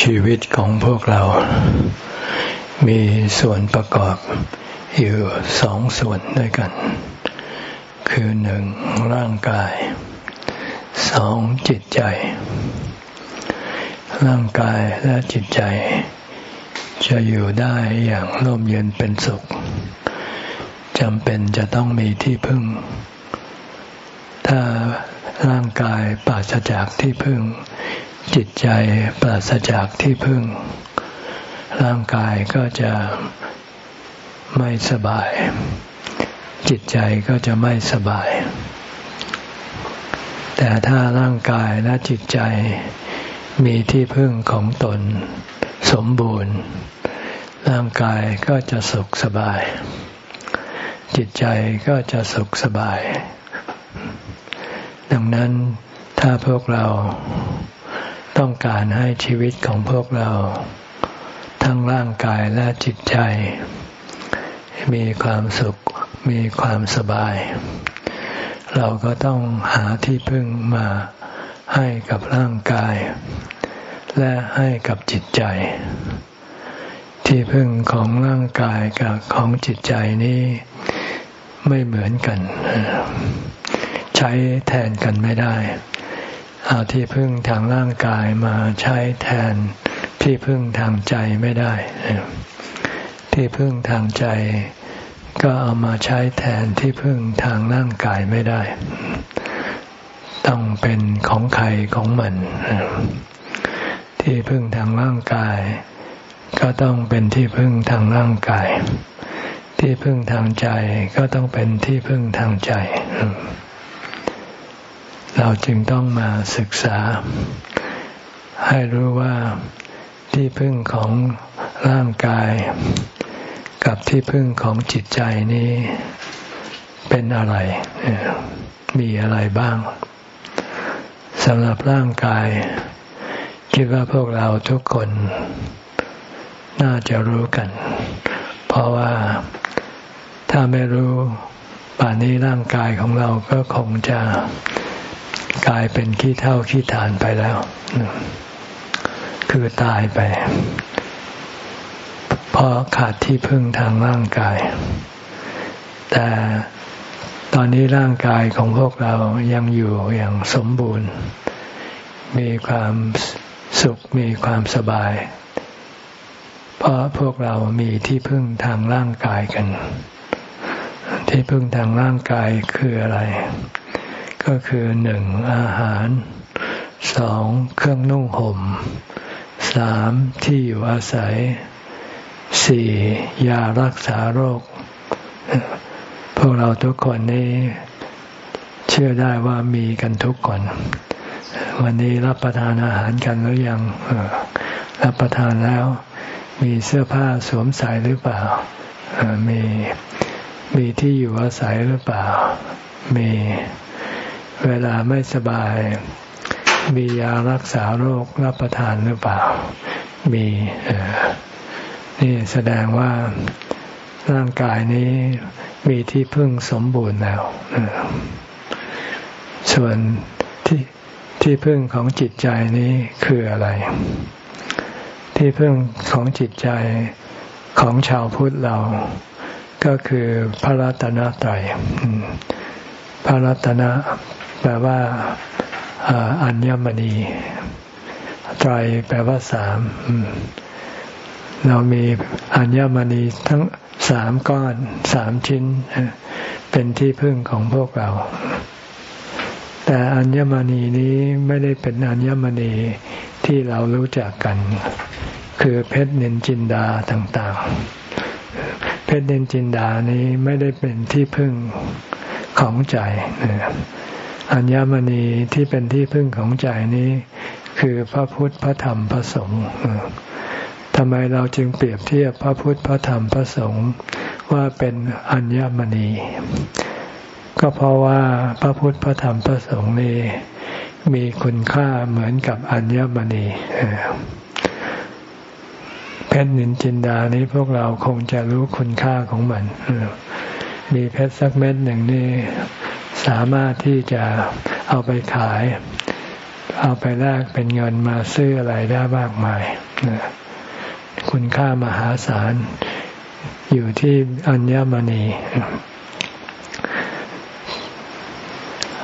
ชีวิตของพวกเรา มีส่วนประกอบอยู่สองส่วนด้วยกัน คือหนึ่งร่างกายสองจิตใจ ร่างกายและจิตใจ จะอยู่ได้อย่างร่มเย็นเป็นสุขจำเป็นจะต้องมีที่พึ่ง ถ้าร่างกายปราศจากที่พึ่ง จิตใจปราศจากที่พึ่ง ร่างกายก็จะไม่สบาย จิตใจก็จะไม่สบาย แต่ถ้าร่างกายและจิตใจมีที่พึ่งของตนสมบูรณ์ ร่างกายก็จะสุขสบาย จิตใจก็จะสุขสบาย ดังนั้นถ้าพวกเรา ต้องการให้ชีวิตของพวกเรา ทั้งร่างกายและจิตใจ มีความสุข มีความสบาย เราก็ต้องหาที่พึ่งมาให้กับร่างกาย และให้กับจิตใจ ที่พึ่งของร่างกายกับของจิตใจนี้ไม่เหมือนกัน ใช้แทนกันไม่ได้ เอาที่พึ่งทางร่างกายมาใช้แทนที่พึ่งทางใจไม่ได้ ที่พึ่งทางใจก็เอามาใช้แทนที่พึ่งทางร่างกายไม่ได้ ต้องเป็นของใครของมัน ที่พึ่งทางร่างกาย ก็ต้องเป็นที่พึ่งทางร่างกาย ที่พึ่งทางใจก็ต้องเป็นที่พึ่งทางใจ เราจึงต้องมาศึกษา ให้รู้ว่าที่พึ่งของร่างกาย กับที่พึ่งของจิตใจนี้เป็นอะไร มีอะไรบ้างสำหรับร่างกาย คิดว่าพวกเราทุกคน น่าจะรู้กัน เพราะว่าถ้าไม่รู้ป่านนี้ร่างกายของเราก็คงจะ กลายเป็นขี้เท่าขี้ฐานไปแล้ว คือตายไป เพราะขาดที่พึ่งทางร่างกาย แต่ตอนนี้ร่างกายของพวกเรายังอยู่อย่างสมบูรณ์ มีความสุขมีความสบาย เพราะพวกเรามีที่พึ่งทางร่างกายกัน ที่พึ่งทางร่างกายคืออะไร ก็คือหนึ่งอาหารสองเครื่องนุ่งห่มสามที่อยู่อาศัยสี่ยารักษาโรค พวกเราทุกคนนี้เชื่อได้ว่ามีกันทุกคน วันนี้รับประทานอาหารกันหรือยังรับประทานแล้ว มีเสื้อผ้าสวมใส่หรือเปล่ามีมีที่อยู่อาศัยหรือเปล่า มี เวลาไม่สบาย มียารักษาโรครับ ประทานหรือเปล่า มีนี่แสดงว่าร่างกายนี้มีที่พึ่งสมบูรณ์แล้ว ส่วนที่ที่พึ่งของจิตใจนี้คืออะไร ที่พึ่งของจิตใจของชาวพุทธเรา ก็คือพระรัตนตรัยพระรัตนะ แปลว่าอัญมณีไตรแปลว่าสามเรามีอัญมณีทั้งสามก้อนสามชิ้น เป็นที่พึ่งของพวกเรา แต่อัญมณีนี้ไม่ได้เป็นอัญมณีที่เรารู้จักกัน คือเพชรเนนจินดาต่างๆ เพชรเนนจินดานี้ไม่ได้เป็นที่พึ่งของใจ อัญมณีที่เป็นที่พึ่งของใจนี้ คือพระพุทธพระธรรมพระสงฆ์ทำไมเราจึงเปรียบเทียบพระพุทธพระธรรมพระสงฆ์ว่าเป็นอัญมณี ก็เพราะว่าพระพุทธพระธรรมพระสงฆ์นี้มีคุณค่าเหมือนกับอัญมณีเพชรนินจินดานี้พวกเราคงจะรู้คุณค่าของมันมีเพชรสักเม็ดหนึ่งนี่ สามารถที่จะเอาไปขาย เอาไปแลกเป็นเงินมาซื้ออะไรได้มากมายคุณค่ามหาศาลอยู่ที่อัญมณี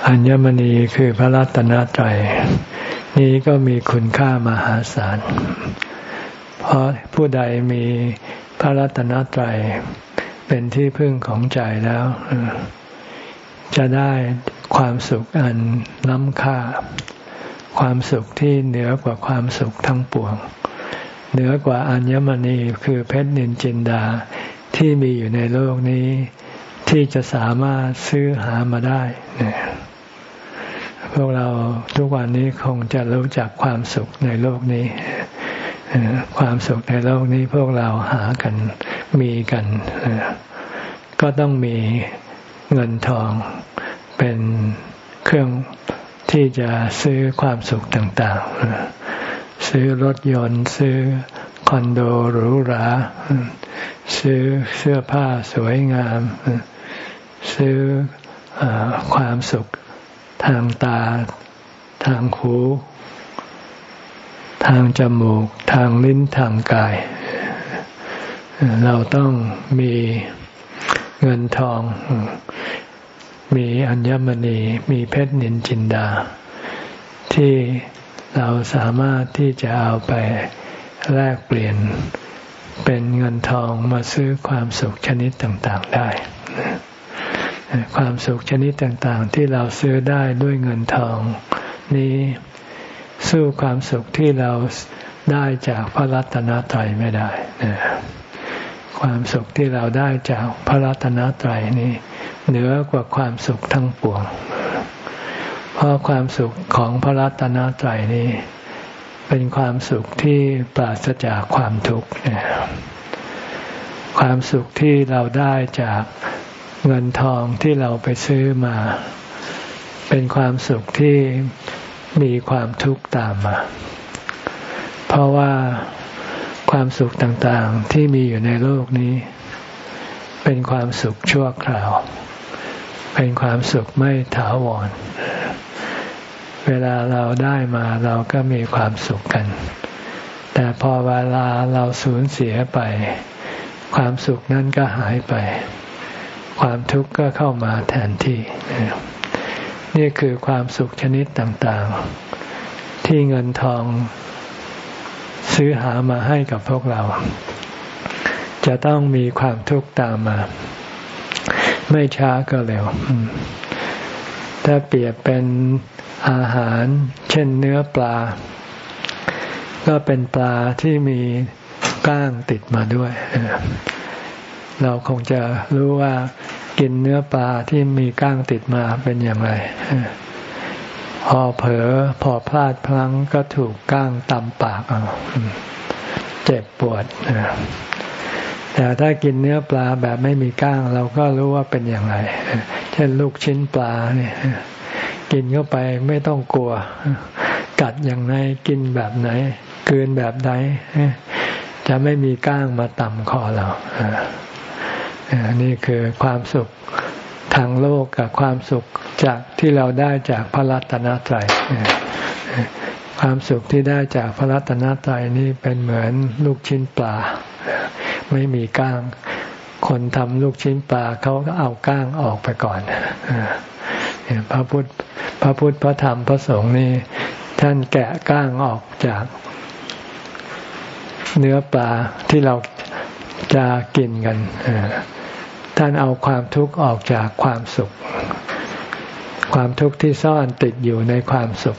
อัญมณีคือพระรัตนตรัยนี้ก็มีคุณค่ามหาศาล เพราะผู้ใดมีพระรัตนตรัยเป็นที่พึ่งของใจแล้ว จะได้ความสุขอันล้ำค่า ความสุขที่เหนือกว่าความสุขทั้งปวง เหนือกว่าอัญมณีคือเพชรนินจินดาที่มีอยู่ในโลกนี้ ที่จะสามารถซื้อหามาได้เนี่ยพวกเราทุกวันนี้คงจะรู้จักความสุขในโลกนี้ ความสุขในโลกนี้พวกเราหากันมีกัน ก็ต้องมี เงินทองเป็นเครื่องที่จะซื้อความสุขต่างๆ ซื้อรถยนต์ ซื้อคอนโดหรูหรา ซื้อเสื้อผ้าสวยงาม ซื้ออความสุขทางตา ทางหู ทางจมูก ทางลิ้น ทางกาย เราต้องมี เงินทอง มีอัญมณี มีเพชรนินจินดา ที่เราสามารถที่จะเอาไปแลกเปลี่ยนเป็นเงินทองมาซื้อความสุขชนิดต่างๆได้ ความสุขชนิดต่างๆ ที่เราซื้อได้ด้วยเงินทอง นี้สู้ความสุขที่เราได้จากพระรัตนตรัยไม่ได้นะ ความสุขที่เราได้จากพระรัตนตรัยนี้ เหนือกว่าความสุขทั้งปวง เพราะความสุขของพระรัตนตรัยนี้ เป็นความสุขที่ปราศจากความทุกข์ความสุขที่เราได้จากเงินทองที่เราไปซื้อมา เป็นความสุขที่มีความทุกข์ตามมา เพราะว่า ความสุขต่างๆที่มีอยู่ในโลกนี้ เป็นความสุขชั่วคราว เป็นความสุขไม่ถาวร เวลาเราได้มาเราก็มีความสุขกัน แต่พอเวลาเราสูญเสียไป ความสุขนั้นก็หายไป ความทุกข์ก็เข้ามาแทนที่ นี่คือความสุขชนิดต่างๆ ที่เงินทอง ซื้อหามาให้กับพวกเรา จะต้องมีความทุกข์ตามมา ไม่ช้าก็เร็ว ถ้าเปรียบเป็นอาหาร เช่นเนื้อปลา ก็เป็นปลาที่มีก้างติดมาด้วย เราคงจะรู้ว่ากินเนื้อปลาที่มีก้างติดมาเป็นอย่างไร พอเผลอพอพลาดพลั้งก็ถูกก้างตำปากเอาเจ็บปวดแต่ถ้ากินเนื้อปลาแบบไม่มีก้าง เราก็รู้ว่าเป็นอย่างไรเช่นลูกชิ้นปลาเนี่ยกินเข้าไปไม่ต้องกลัว กัดอย่างไรกินแบบไหนกืนแบบไหนจะไม่มีก้างมาต่ำคอเรานี่คือความสุข ทางโลกกับความสุขจากที่เราได้จากพระรัตนตรัยความสุขที่ได้จากพระรัตนตรัยนี่เป็นเหมือนลูกชิ้นปลา ไม่มีก้าง คนทำลูกชิ้นปลาเขาก็เอาก้างออกไปก่อนพระพุทธพระพุทธพระธรรมพระสงฆ์นี่ท่านแกะก้างออกจาก เนื้อปลาที่เราจะกินกัน ท่านเอาความทุกข์ออกจากความสุข ความทุกข์ที่ซ่อนติดอยู่ในความสุข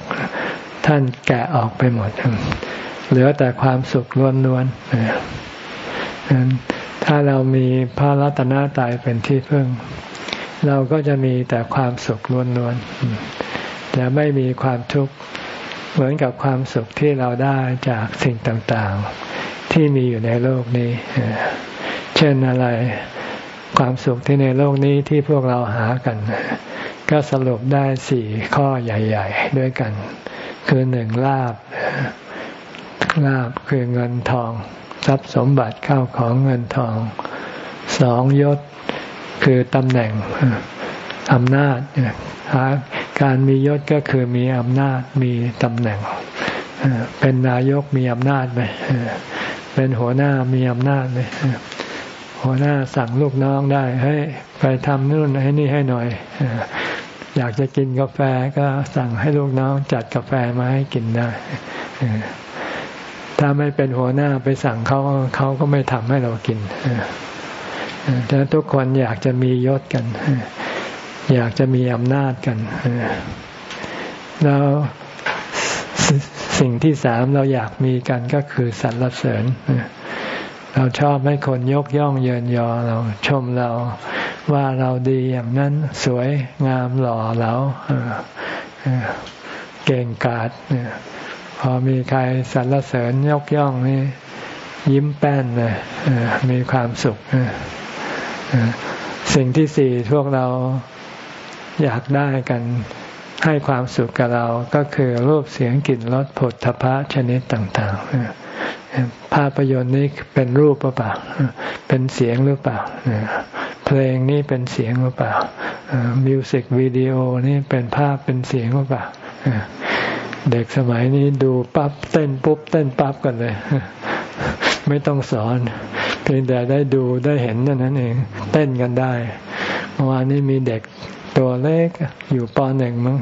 ท่านแกะออกไปหมด เหลือแต่ความสุขล้วนๆถ้าเรามีพระรัตนตรัยเป็นที่พึ่ง เราก็จะมีแต่ความสุขล้วนๆจะไม่มีความทุกข์เหมือนกับความสุขที่เราได้จากสิ่งต่างๆ ที่มีอยู่ในโลกนี้ เช่นอะไร ความสุขที่ในโลกนี้ที่พวกเราหากัน ก็สรุปได้สี่ข้อใหญ่ ๆ ด้วยกัน คือหนึ่งลาบลาบคือเงินทอง ทรัพย์สมบัติเข้าของเงินทองสองยศคือตำแหน่งอำนาจการมียศก็คือมีอำนาจมีตำแหน่ง เป็นนายกมีอำนาจไหมเป็นหัวหน้ามีอำนาจไหม หัวหน้าสั่งลูกน้องได้เฮ้ยไปทำนู่นให้นี่ให้หน่อย อยากจะกินกาแฟก็สั่งให้ลูกน้องจัดกาแฟมาให้กินได้ถ้าไม่เป็นหัวหน้าไปสั่งเขาเขาก็ไม่ทำให้เรากินแต่ทุกคนอยากจะมียศกัน อยากจะมีอำนาจกันแล้วสิ่งที่สามเราอยากมีกันก็คือสรรเสริญ เราชอบให้คนยกย่องเยินยอเราชมเราว่าเราดีอย่างนั้นสวยงามหล่อเหลาเก่งกาจพอมีใครสรรเสริญยกย่องนี่ยิ้มแป้นเลยมีความสุขสิ่งที่สี่พวกเราอยากได้กันให้ความสุขกับเราก็คือรูปเสียงกลิ่นรสผลทพะชนิดต่าง ๆ ภาพยนตร์นี้เป็นรูปหรือเปล่า เป็นเสียงหรือเปล่า เพลงนี่เป็นเสียงหรือเปล่า มิวสิกวิดีโอนี่เป็นภาพเป็นเสียงหรือเปล่า เด็กสมัยนี้ดูปั๊บเต้นปุ๊บเต้นปั๊บกันเลย ไม่ต้องสอน เพียงแต่ได้ดูได้เห็นนั้นเอง เต้นกันได้เมื่อวานนี้มีเด็กตัวเล็กอยู่ปหนึ่งมั้ง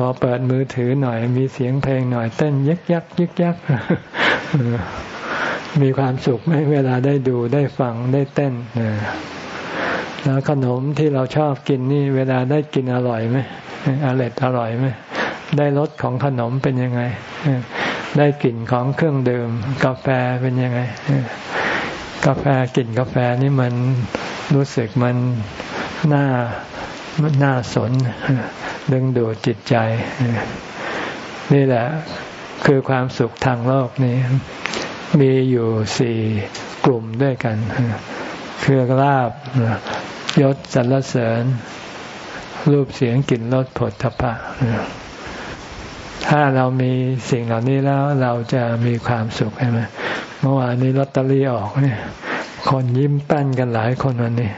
พอเปิดมือถือหน่อย มีเสียงเพลงหน่อย เต้นยึกยักยึกยักมีความสุขไหมเวลาได้ดูได้ฟังได้เต้นแล้วขนมที่เราชอบกินนี่ เวลาได้กินอร่อยไหมอร่อยอร่อยไหมได้รสของขนมเป็นยังไง ได้กลิ่นของเครื่องดื่ม กาแฟเป็นยังไง กาแฟกลิ่นกาแฟนี่มันรู้สึกมันน่าน่าสน ดึงดูดจิตใจ นี่แหละคือความสุขทางโลกนี้ มีอยู่สี่กลุ่มด้วยกัน คือลาบยศสรรเสริญ รูปเสียงกลิ่นรสผลทพะถ้าเรามีสิ่งเหล่านี้แล้วเราจะมีความสุขใช่ไหมเมื่อวานนี้ลอตเตอรี่ออกเนี่ย คนยิ้มแป้นกันหลายคนวันนี้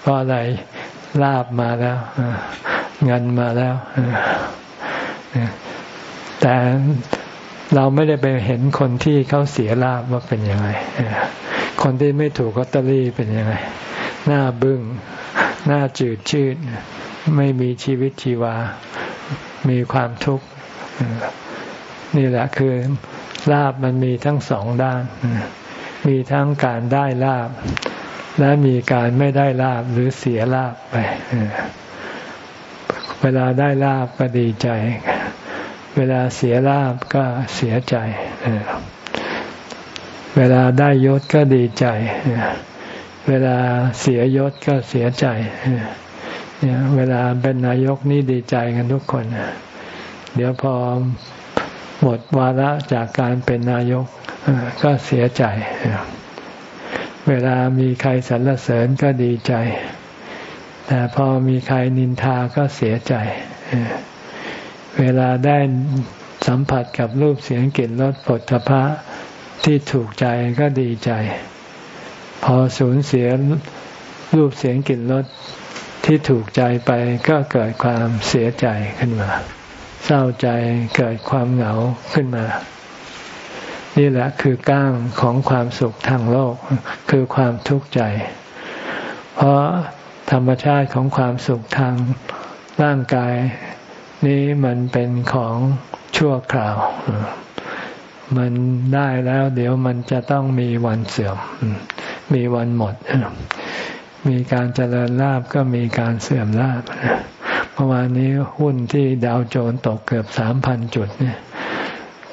เพราะอะไรลาบมาแล้ว เงินมาแล้ว แต่เราไม่ได้ไปเห็นคนที่เขาเสียลาบว่าเป็นยังไง คนที่ไม่ถูกลอตเตอรี่เป็นยังไง หน้าบึง้ง หน้าจืดชืด ไม่มีชีวิตชีวา มีความทุกข์ นี่แหละคือลาบมันมีทั้งสองด้าน มีทั้งการได้ลาบ และมีการไม่ได้ลาบหรือเสียลาบไป เวลาได้ลาบก็ดีใจ เวลาเสียลาบก็เสียใจ เวลาได้ยศก็ดีใจ เวลาเสียยศก็เสียใจเวลาเป็นนายกนี่ดีใจกันทุกคน เดี๋ยวพอหมดวาระจากการเป็นนายกก็เสียใจ เวลามีใครสรรเสริญก็ดีใจ แต่พอมีใครนินทาก็เสียใจ เวลาได้สัมผัสกับรูปเสียงกลิ่นรสผลพระที่ถูกใจก็ดีใจ พอสูญเสียรูปเสียงกลิ่นรสที่ถูกใจไปก็เกิดความเสียใจขึ้นมา เศร้าใจเกิดความเหงาขึ้นมา นี่แหละคือก้างของความสุขทางโลก คือความทุกข์ใจ เพราะ ธรรมชาติของความสุขทางร่างกาย นี้มันเป็นของชั่วคราว มันได้แล้ว เดี๋ยวมันจะต้องมีวันเสื่อม มีวันหมด มีการเจริญลาบก็มีการเสื่อมลาบเมื่อวานนี้หุ้นที่ดาวโจนตกเกือบสามพันจุดเนี่ย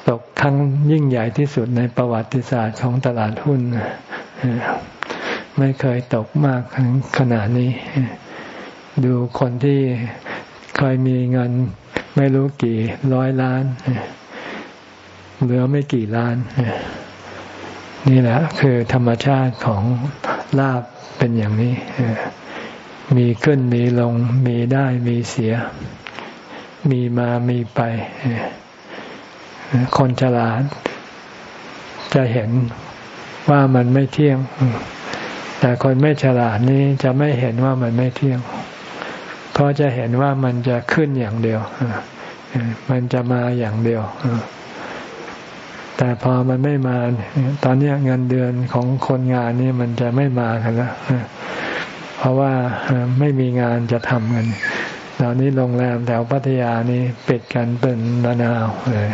ตกครั้งยิ่งใหญ่ที่สุดในประวัติศาสตร์ของตลาดหุ้น ไม่เคยตกมากขนาดนี้ ดูคนที่เคยมีเงินไม่รู้กี่ร้อยล้าน เหลือไม่กี่ล้าน นี่แหละ คือธรรมชาติของลาบเป็นอย่างนี้ มีขึ้นมีลง มีได้มีเสีย มีมามีไป คนฉลาดจะเห็นว่ามันไม่เที่ยง แต่คนไม่ฉลาดนี้จะไม่เห็นว่ามันไม่เที่ยง เพราะจะเห็นว่ามันจะขึ้นอย่างเดียว มันจะมาอย่างเดียว แต่พอมันไม่มา ตอนนี้เงินเดือนของคนงานนี่มันจะไม่มากันแล้ว เพราะว่าไม่มีงานจะทำกันตอนนี้โรงแรมแถวพัทยานี่ปิดกันเป็นระนาวเลย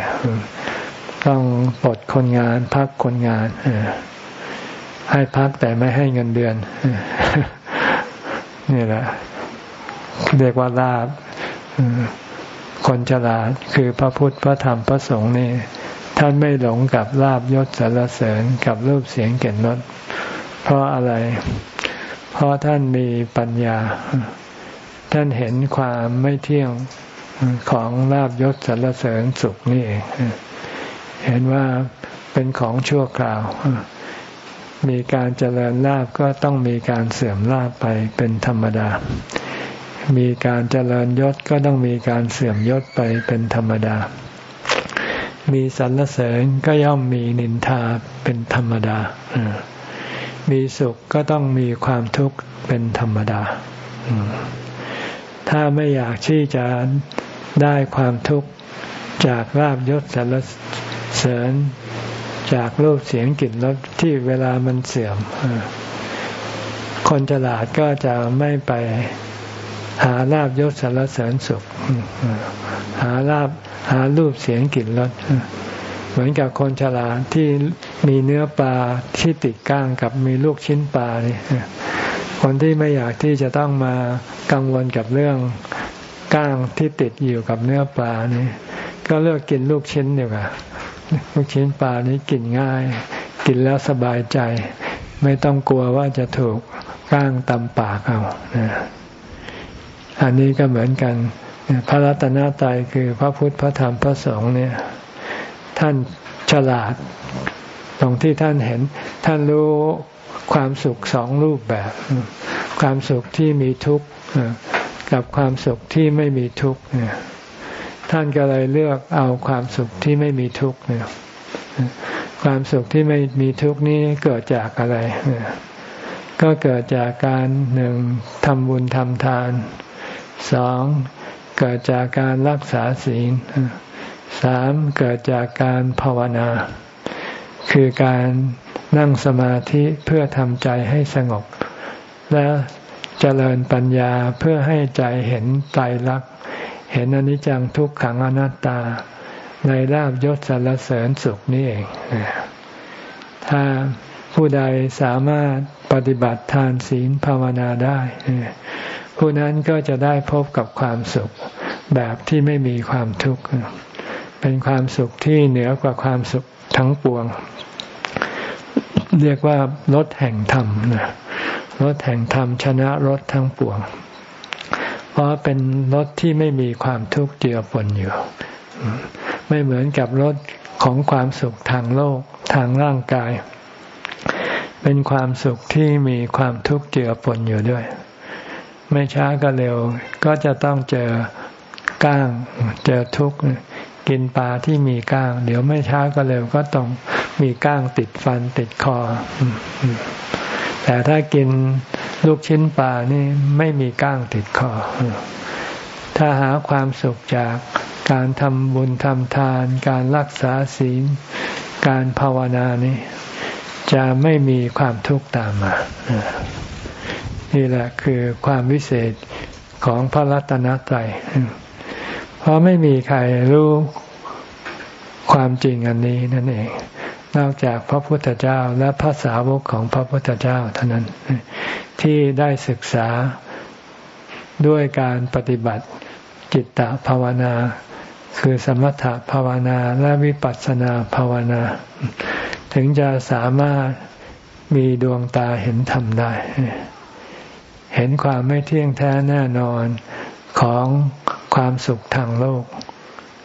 ต้องปลดคนงานพักคนงาน ให้พักแต่ไม่ให้เงินเดือน นี่แหละเรียกว่าลาบคนฉลาดคือพระพุทธพระธรรมพระสงฆ์นี่ ท่านไม่หลงกับลาบยศสรรเสริญกับรูปเสียงเกล็ดรสเพราะอะไร เพราะท่านมีปัญญา ท่านเห็นความไม่เที่ยงของลาบยศสรรเสริญสุขนี่เองเห็นว่าเป็นของชั่วคราว มีการเจริญลาบก็ต้องมีการเสื่อมลาบไปเป็นธรรมดา มีการเจริญยศก็ต้องมีการเสื่อมยศไปเป็นธรรมดา มีสรรเสริญก็ย่อมมีนินทาเป็นธรรมดา มีสุขก็ต้องมีความทุกข์เป็นธรรมดา ถ้าไม่อยากที่จะได้ความทุกข์จากลาบยศสรรเสริญ จากรูปเสียงกลิ่นรสที่เวลามันเสื่อม คนฉลาดก็จะไม่ไปหาลาบยศสรรเสริญสุข หาลาบหารูปเสียงกลิ่นรสเหมือนกับคนฉลาดที่มีเนื้อปลาที่ติดก้างกับมีลูกชิ้นปลาเนี่ยคนที่ไม่อยากที่จะต้องมากังวลกับเรื่องก้างที่ติดอยู่กับเนื้อปลานี่ก็เลือกกินลูกชิ้นดีกว่า ลูกชิ้นปลานี้กินง่าย กินแล้วสบายใจ ไม่ต้องกลัวว่าจะถูกก้างตำปากเอาอันนี้ก็เหมือนกันพระรัตนตรัยคือพระพุทธพระธรรมพระสงฆ์เนี่ย ท่านฉลาด ตรงที่ท่านเห็น ท่านรู้ความสุขสองรูปแบบ ความสุขที่มีทุกข์กับความสุขที่ไม่มีทุกข์เนี่ย ท่านก็เลยเลือกเอาความสุขที่ไม่มีทุกข์เนี่ยความสุขที่ไม่มีทุกข์นี้เกิดจากอะไร ก็เกิดจากการหนึ่งทำบุญทำทานสองเกิดจากการรักษาศีลสามเกิดจากการภาวนา คือการนั่งสมาธิเพื่อทำใจให้สงบ และเจริญปัญญาเพื่อให้ใจเห็นไตรลักษณ เห็นอนิจจังทุกขังอนัตตา ในลาบยศสรรเสริญสุขนี่เอง ถ้าผู้ใดสามารถปฏิบัติทานศีลภาวนาได้ ผู้นั้นก็จะได้พบกับความสุขแบบที่ไม่มีความทุกข์ เป็นความสุขที่เหนือกว่าความสุขทั้งปวง เรียกว่ารถแห่งธรรมนะรถแห่งธรรมชนะรถทั้งปวง เพราะเป็นรถที่ไม่มีความทุกข์เจือปนอยู่ ไม่เหมือนกับรถของความสุขทางโลกทางร่างกาย เป็นความสุขที่มีความทุกข์เจือปนอยู่ด้วย ไม่ช้าก็เร็วก็จะต้องเจอก้าง เจอทุกข์กินปลาที่มีก้าง เดี๋ยวไม่ช้าก็เร็วก็ต้องมีก้างติดฟันติดคอ แต่ถ้ากิน ลูกชิ้นปลานี่ไม่มีก้างติดคอ ถ้าหาความสุขจากการทำบุญทำทาน การรักษาศีล การภาวนานี่จะไม่มีความทุกข์ตามมา นี่แหละคือความวิเศษของพระรัตนตรัยเพราะไม่มีใครรู้ความจริงอันนี้นั่นเอง นอกจากพระพุทธเจ้าและพระสาวกของพระพุทธเจ้าเท่านั้น ที่ได้ศึกษาด้วยการปฏิบัติจิตตภาวนา คือสมถภาวนาและวิปัสสนาภาวนา ถึงจะสามารถมีดวงตาเห็นธรรมได้ เห็นความไม่เที่ยงแท้แน่นอนของความสุขทางโลก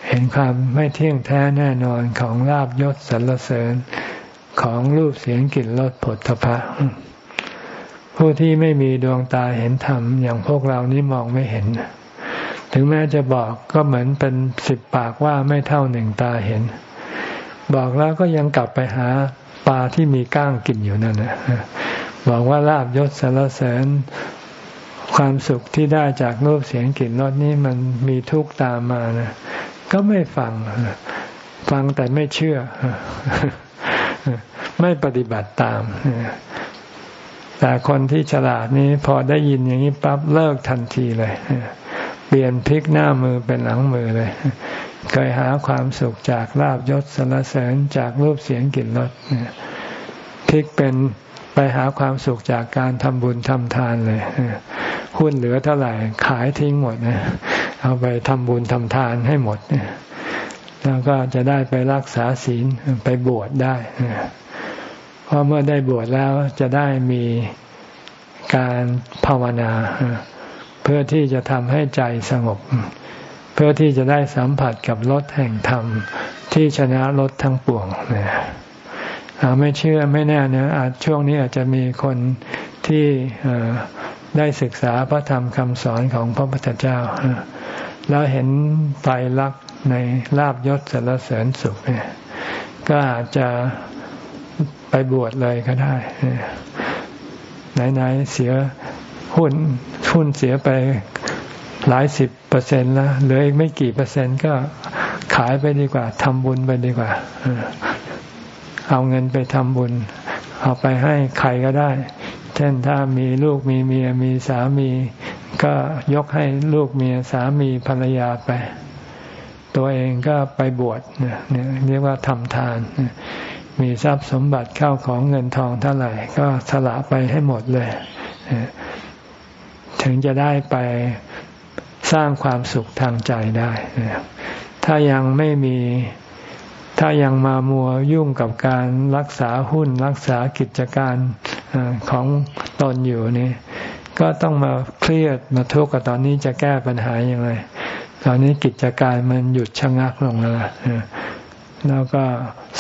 เห็นความไม่เที่ยงแท้แน่นอนของลาบยศสรรเสริญของรูปเสียงกลิ่นรสผลทพะผู้ที่ไม่มีดวงตาเห็นธรรมอย่างพวกเรานี้มองไม่เห็น ถึงแม้จะบอกก็เหมือนเป็นสิบปากว่าไม่เท่าหนึ่งตาเห็น บอกแล้วก็ยังกลับไปหาปลาที่มีก้างกินอยู่นั่นนะบอกว่าลาบยศสรรเสริญความสุขที่ได้จากรูปเสียงกลิ่นรสนี้มันมีทุกตามมานะ ก็ไม่ฟัง ฟังแต่ไม่เชื่อ ไม่ปฏิบัติตาม แต่คนที่ฉลาดนี้พอได้ยินอย่างนี้ปั๊บเลิกทันทีเลย เปลี่ยนพลิกหน้ามือเป็นหลังมือเลย เคยหาความสุขจากลาบยศสรรเสริญจากรูปเสียงกลิ่นรสพลิกเป็น ไปหาความสุขจากการทำบุญทำทานเลยหุ้นเหลือเท่าไหร่ขายทิ้งหมดนะเอาไปทำบุญทำทานให้หมดแล้วก็จะได้ไปรักษาศีลไปบวชได้เพราะเมื่อได้บวชแล้วจะได้มีการภาวนา เพื่อที่จะทำให้ใจสงบ เพื่อที่จะได้สัมผัสกับรสแห่งธรรมที่ชนะรสทั้งปวงเนี่ย ไม่เชื่อไม่แน่เนี่ยอาจช่วงนี้อาจจะมีคนที่ได้ศึกษาพระธรรมคำสอนของพระพุทธเจ้า แล้วเห็นไตรลักษณ์ในลาบยศสรรเสริญสุขเนี่ยก็อาจจะไปบวชเลยก็ได้ ไหนๆเสียหุ้นหุ้นเสียไปหลายสิบเปอร์เซ็นต์แล้วเหลืออีกไม่กี่เปอร์เซ็นต์ก็ขายไปดีกว่าทำบุญไปดีกว่า เอาเงินไปทำบุญ เอาไปให้ใครก็ได้ เช่นถ้ามีลูกมีเมียมีสามี ก็ยกให้ลูกเมียสามีภรรยาไป ตัวเองก็ไปบวชเนี่ยเรียกว่าทำทาน มีทรัพย์สมบัติเข้าของเงินทองเท่าไหร่ ก็สละไปให้หมดเลย ถึงจะได้ไปสร้างความสุขทางใจได้ ถ้ายังไม่มี ถ้ายังมามัวยุ่งกับการรักษาหุ้นรักษากิจการของตนอยู่นี่ก็ต้องมาเครียดมาทุกข์กับตอนนี้จะแก้ปัญหาอย่างไร ตอนนี้กิจการมันหยุดชะงักลงแล้วแล้วก็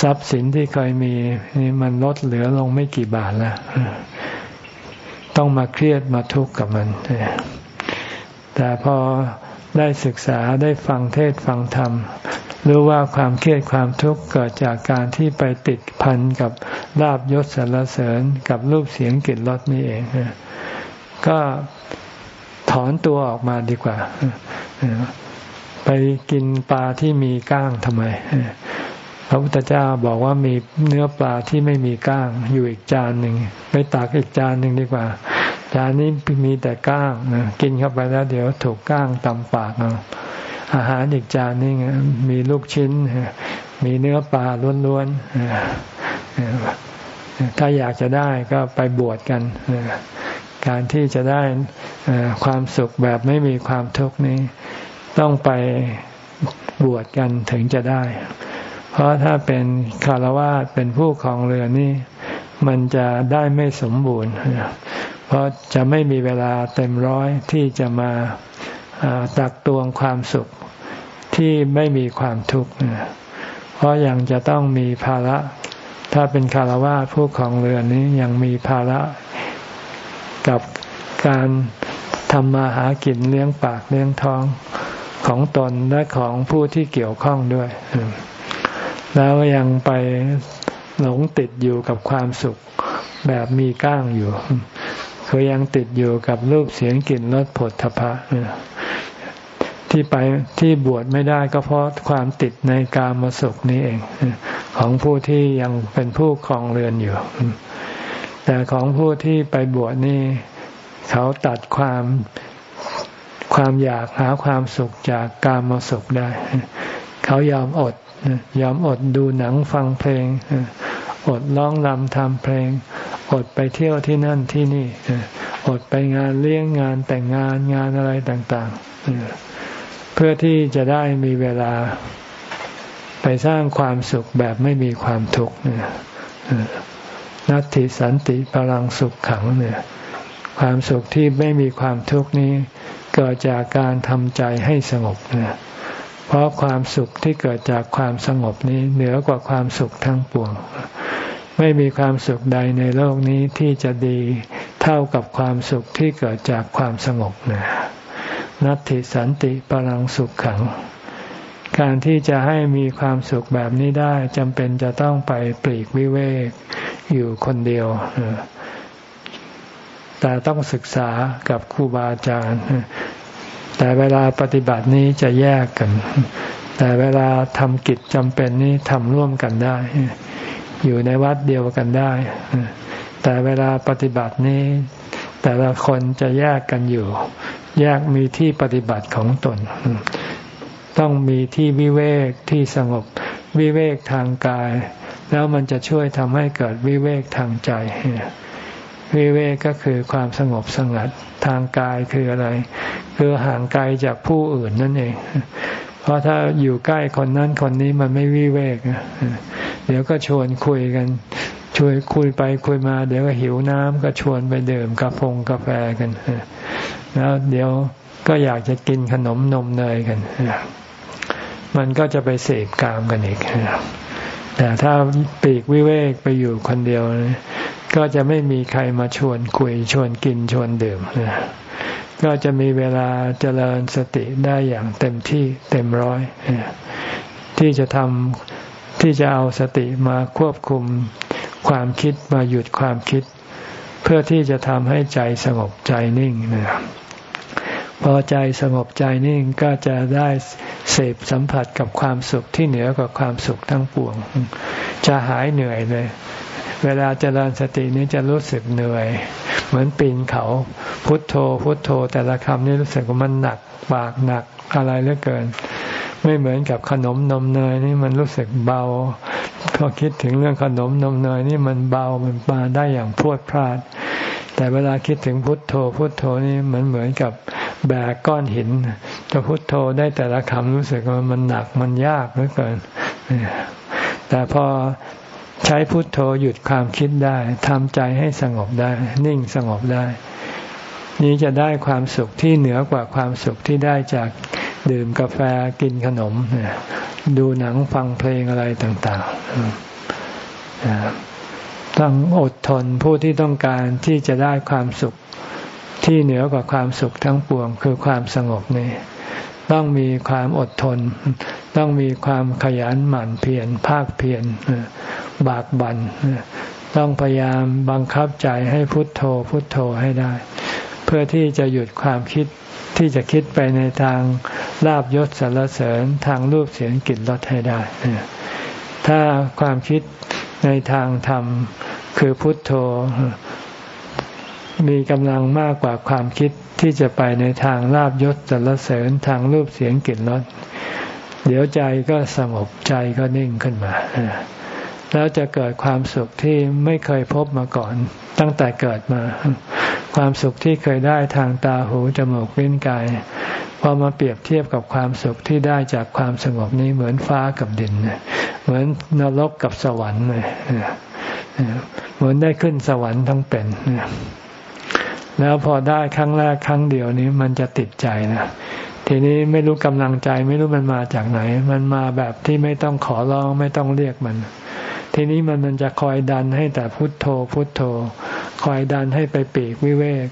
ทรัพย์สินที่เคยมีนี่มันลดเหลือลงไม่กี่บาทแล้วต้องมาเครียดมาทุกข์กับมันแต่พอ ได้ศึกษาได้ฟังเทศฟังธรรม รู้ว่าความเครียดความทุกข์เกิดจากการที่ไปติดพันกับลาบยศสรรเสริญกับรูปเสียงกลิ่นรสนี่เอง ก็ถอนตัวออกมาดีกว่า ไปกินปลาที่มีก้างทำไม พระพุทธเจ้าบอกว่ามีเนื้อปลาที่ไม่มีก้างอยู่อีกจานหนึ่งไปตักอีกจานหนึ่งดีกว่า จานนี้มีแต่ก้างกินเข้าไปแล้ว เดี๋ยวถูกก้างตำปากเอาอาหารอีกจานนี่มีลูกชิ้น มีเนื้อปลาล้วนๆถ้าอยากจะได้ก็ไปบวชกันการที่จะได้ความสุขแบบไม่มีความทุกข์นี้ ต้องไปบวชกันถึงจะได้ เพราะถ้าเป็นคารวะเป็นผู้ของเรือนี่มันจะได้ไม่สมบูรณ์ เพราะจะไม่มีเวลาเต็มร้อยที่จะมาตักตวงความสุขที่ไม่มีความทุกข์ เพราะยังจะต้องมีภาระ ถ้าเป็นคารวะผู้ของเรือนนี้ยังมีภาระกับการทำมาหากินเลี้ยงปากเลี้ยงท้องของตนและของผู้ที่เกี่ยวข้องด้วย แล้วยังไปหลงติดอยู่กับความสุขแบบมีก้างอยู่ คือยังติดอยู่กับรูปเสียงกลิ่นรสผลทพะที่ไปที่บวชไม่ได้ก็เพราะความติดในกามสุขนี้เอง ของผู้ที่ยังเป็นผู้ครองเรือนอยู่ แต่ของผู้ที่ไปบวชนี่ เขาตัดความความอยากหาความสุขจากกามสุขได้ เขายอมอด ยอมอดดูหนังฟังเพลง อดร้องรำทำเพลง อดไปเที่ยวที่นั่นที่นี่ อดไปงานเลี้ยงงานแต่งงานงานอะไรต่างๆ เพื่อที่จะได้มีเวลาไปสร้างความสุขแบบไม่มีความทุกข์เนี่ยนัตติสันติพลังสุขขังเนี่ยความสุขที่ไม่มีความทุกข์นี้เกิดจากการทำใจให้สงบเนี่ย เพราะความสุขที่เกิดจากความสงบนี้เหนือกว่าความสุขทั้งปวง ไม่มีความสุขใดในโลกนี้ที่จะดีเท่ากับความสุขที่เกิดจากความสงบนี่ยนัตติสันติปรังสุขขัง การที่จะให้มีความสุขแบบนี้ได้จำเป็นจะต้องไปปลีกวิเวกอยู่คนเดียวแต่ต้องศึกษากับครูบาอาจารย์ แต่เวลาปฏิบัตินี้จะแยกกัน แต่เวลาทำกิจจำเป็นนี้ทำร่วมกันได้ อยู่ในวัดเดียวกันได้ แต่เวลาปฏิบัตินี้ แต่ละคนจะแยกกันอยู่ แยกมีที่ปฏิบัติของตน ต้องมีที่วิเวกที่สงบวิเวกทางกาย แล้วมันจะช่วยทำให้เกิดวิเวกทางใจ วิเวกก็คือความสงบสงัดทางกายคืออะไร คือห่างไกลจากผู้อื่นนั่นเอง เพราะถ้าอยู่ใกล้คนนั้นคนนี้มันไม่วิเวกเดี๋ยวก็ชวนคุยกันชวนคุยไปคุยมา เดี๋ยวก็หิวน้ำก็ชวนไปดื่มกาแฟกาแฟกันแล้วเดี๋ยวก็อยากจะกินขนมนมเนยกันมันก็จะไปเสพกามกันอีกแต่ถ้าปีกวิเวกไปอยู่คนเดียว ก็จะไม่มีใครมาชวนคุยชวนกินชวนดื่มก็จะมีเวลาเจริญสติได้อย่างเต็มที่เต็มร้อยที่จะทำที่จะเอาสติมาควบคุมความคิดมาหยุดความคิด เพื่อที่จะทำให้ใจสงบใจนิ่งนะพอใจสงบใจนิ่งก็จะได้เสพสัมผัสกับความสุขที่เหนือกว่าความสุขทั้งปวง จะหายเหนื่อยเลย เวลาเจริญสตินี้จะรู้สึกเหนื่อย เหมือนปีนเขา พุทโธ พุทโธ แต่ละคำนี้รู้สึกว่ามันหนักปากหนักอะไรเหลือเกิน ไม่เหมือนกับขนมนมเนยนี่มันรู้สึกเบาพอคิดถึงเรื่องขนมนมเนยนี่มันเบามันมาได้อย่างพวดพลาด แต่เวลาคิดถึงพุทโธ พุทโธนี่มันเหมือนกับแบกก้อนหินจะพุทโธได้แต่ละคำรู้สึกว่ามันหนักมันยากเหลือเกินแต่พอ ใช้พุทโธหยุดความคิดได้ทำใจให้สงบได้ นิ่งสงบได้ นี้จะได้ความสุขที่เหนือกว่าความสุขที่ได้จากดื่มกาแฟกินขนม ดูหนังฟังเพลงอะไรต่างๆ ต้องอดทนผู้ที่ต้องการที่จะได้ความสุขที่เหนือกว่าความสุขทั้งปวงคือความสงบนี่ ต้องมีความอดทน ต้องมีความขยันหมั่นเพียรภาคเพียรบากบันต้องพยายามบังคับใจให้พุทโธพุทโธให้ได้ เพื่อที่จะหยุดความคิดที่จะคิดไปในทางลาบยศสรรเสริญทางรูปเสียงกลิ่นรสให้ได้ ถ้าความคิดในทางธรรมคือพุทโธมีกำลังมากกว่าความคิด ที่จะไปในทางลาบยศสรรเสริญทางรูปเสียงกลิ่นรสเดี๋ยวใจก็สงบใจก็นิ่งขึ้นมา แล้วจะเกิดความสุขที่ไม่เคยพบมาก่อน ตั้งแต่เกิดมา ความสุขที่เคยได้ทางตาหูจมูกลิ้นกายพอมาเปรียบเทียบกับความสุขที่ได้จากความสงบนี้เหมือนฟ้ากับดิน เหมือนนรกกับสวรรค์เลยเหมือนได้ขึ้นสวรรค์ทั้งเป็น แล้วพอได้ครั้งแรกครั้งเดียวนี้มันจะติดใจนะทีนี้ไม่รู้กำลังใจไม่รู้มันมาจากไหน มันมาแบบที่ไม่ต้องขอร้องไม่ต้องเรียกมัน ทีนี้มันมันจะคอยดันให้แต่พุทโธ พุทโธ คอยดันให้ไปปีกวิเวก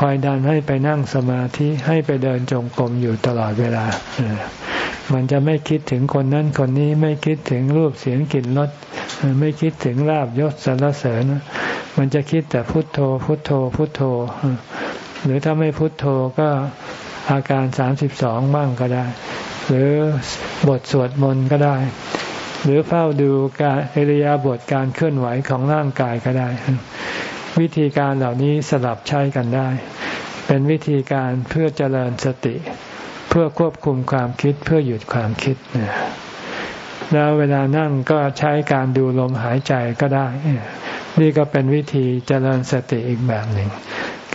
คอยดันให้ไปนั่งสมาธิให้ไปเดินจงกรมอยู่ตลอดเวลามันจะไม่คิดถึงคนนั้นคนนี้ไม่คิดถึงรูปเสียงกลิ่นรสไม่คิดถึงลาบยศสรรเสริญ มันจะคิดแต่พุทโธ พุทโธ พุทโธ หรือถ้าไม่พุทโธก็อาการสามสิบสองบ้างก็ได้ หรือบทสวดมนต์ก็ได้ หรือเฝ้าดูการเอริยาบทการเคลื่อนไหวของร่างกายก็ได้ วิธีการเหล่านี้สลับใช้กันได้ เป็นวิธีการเพื่อเจริญสติ เพื่อควบคุมความคิดเพื่อหยุดความคิดแล้วเวลานั่งก็ใช้การดูลมหายใจก็ได้ นี่ก็เป็นวิธีเจริญสติอีกแบบหนึ่ง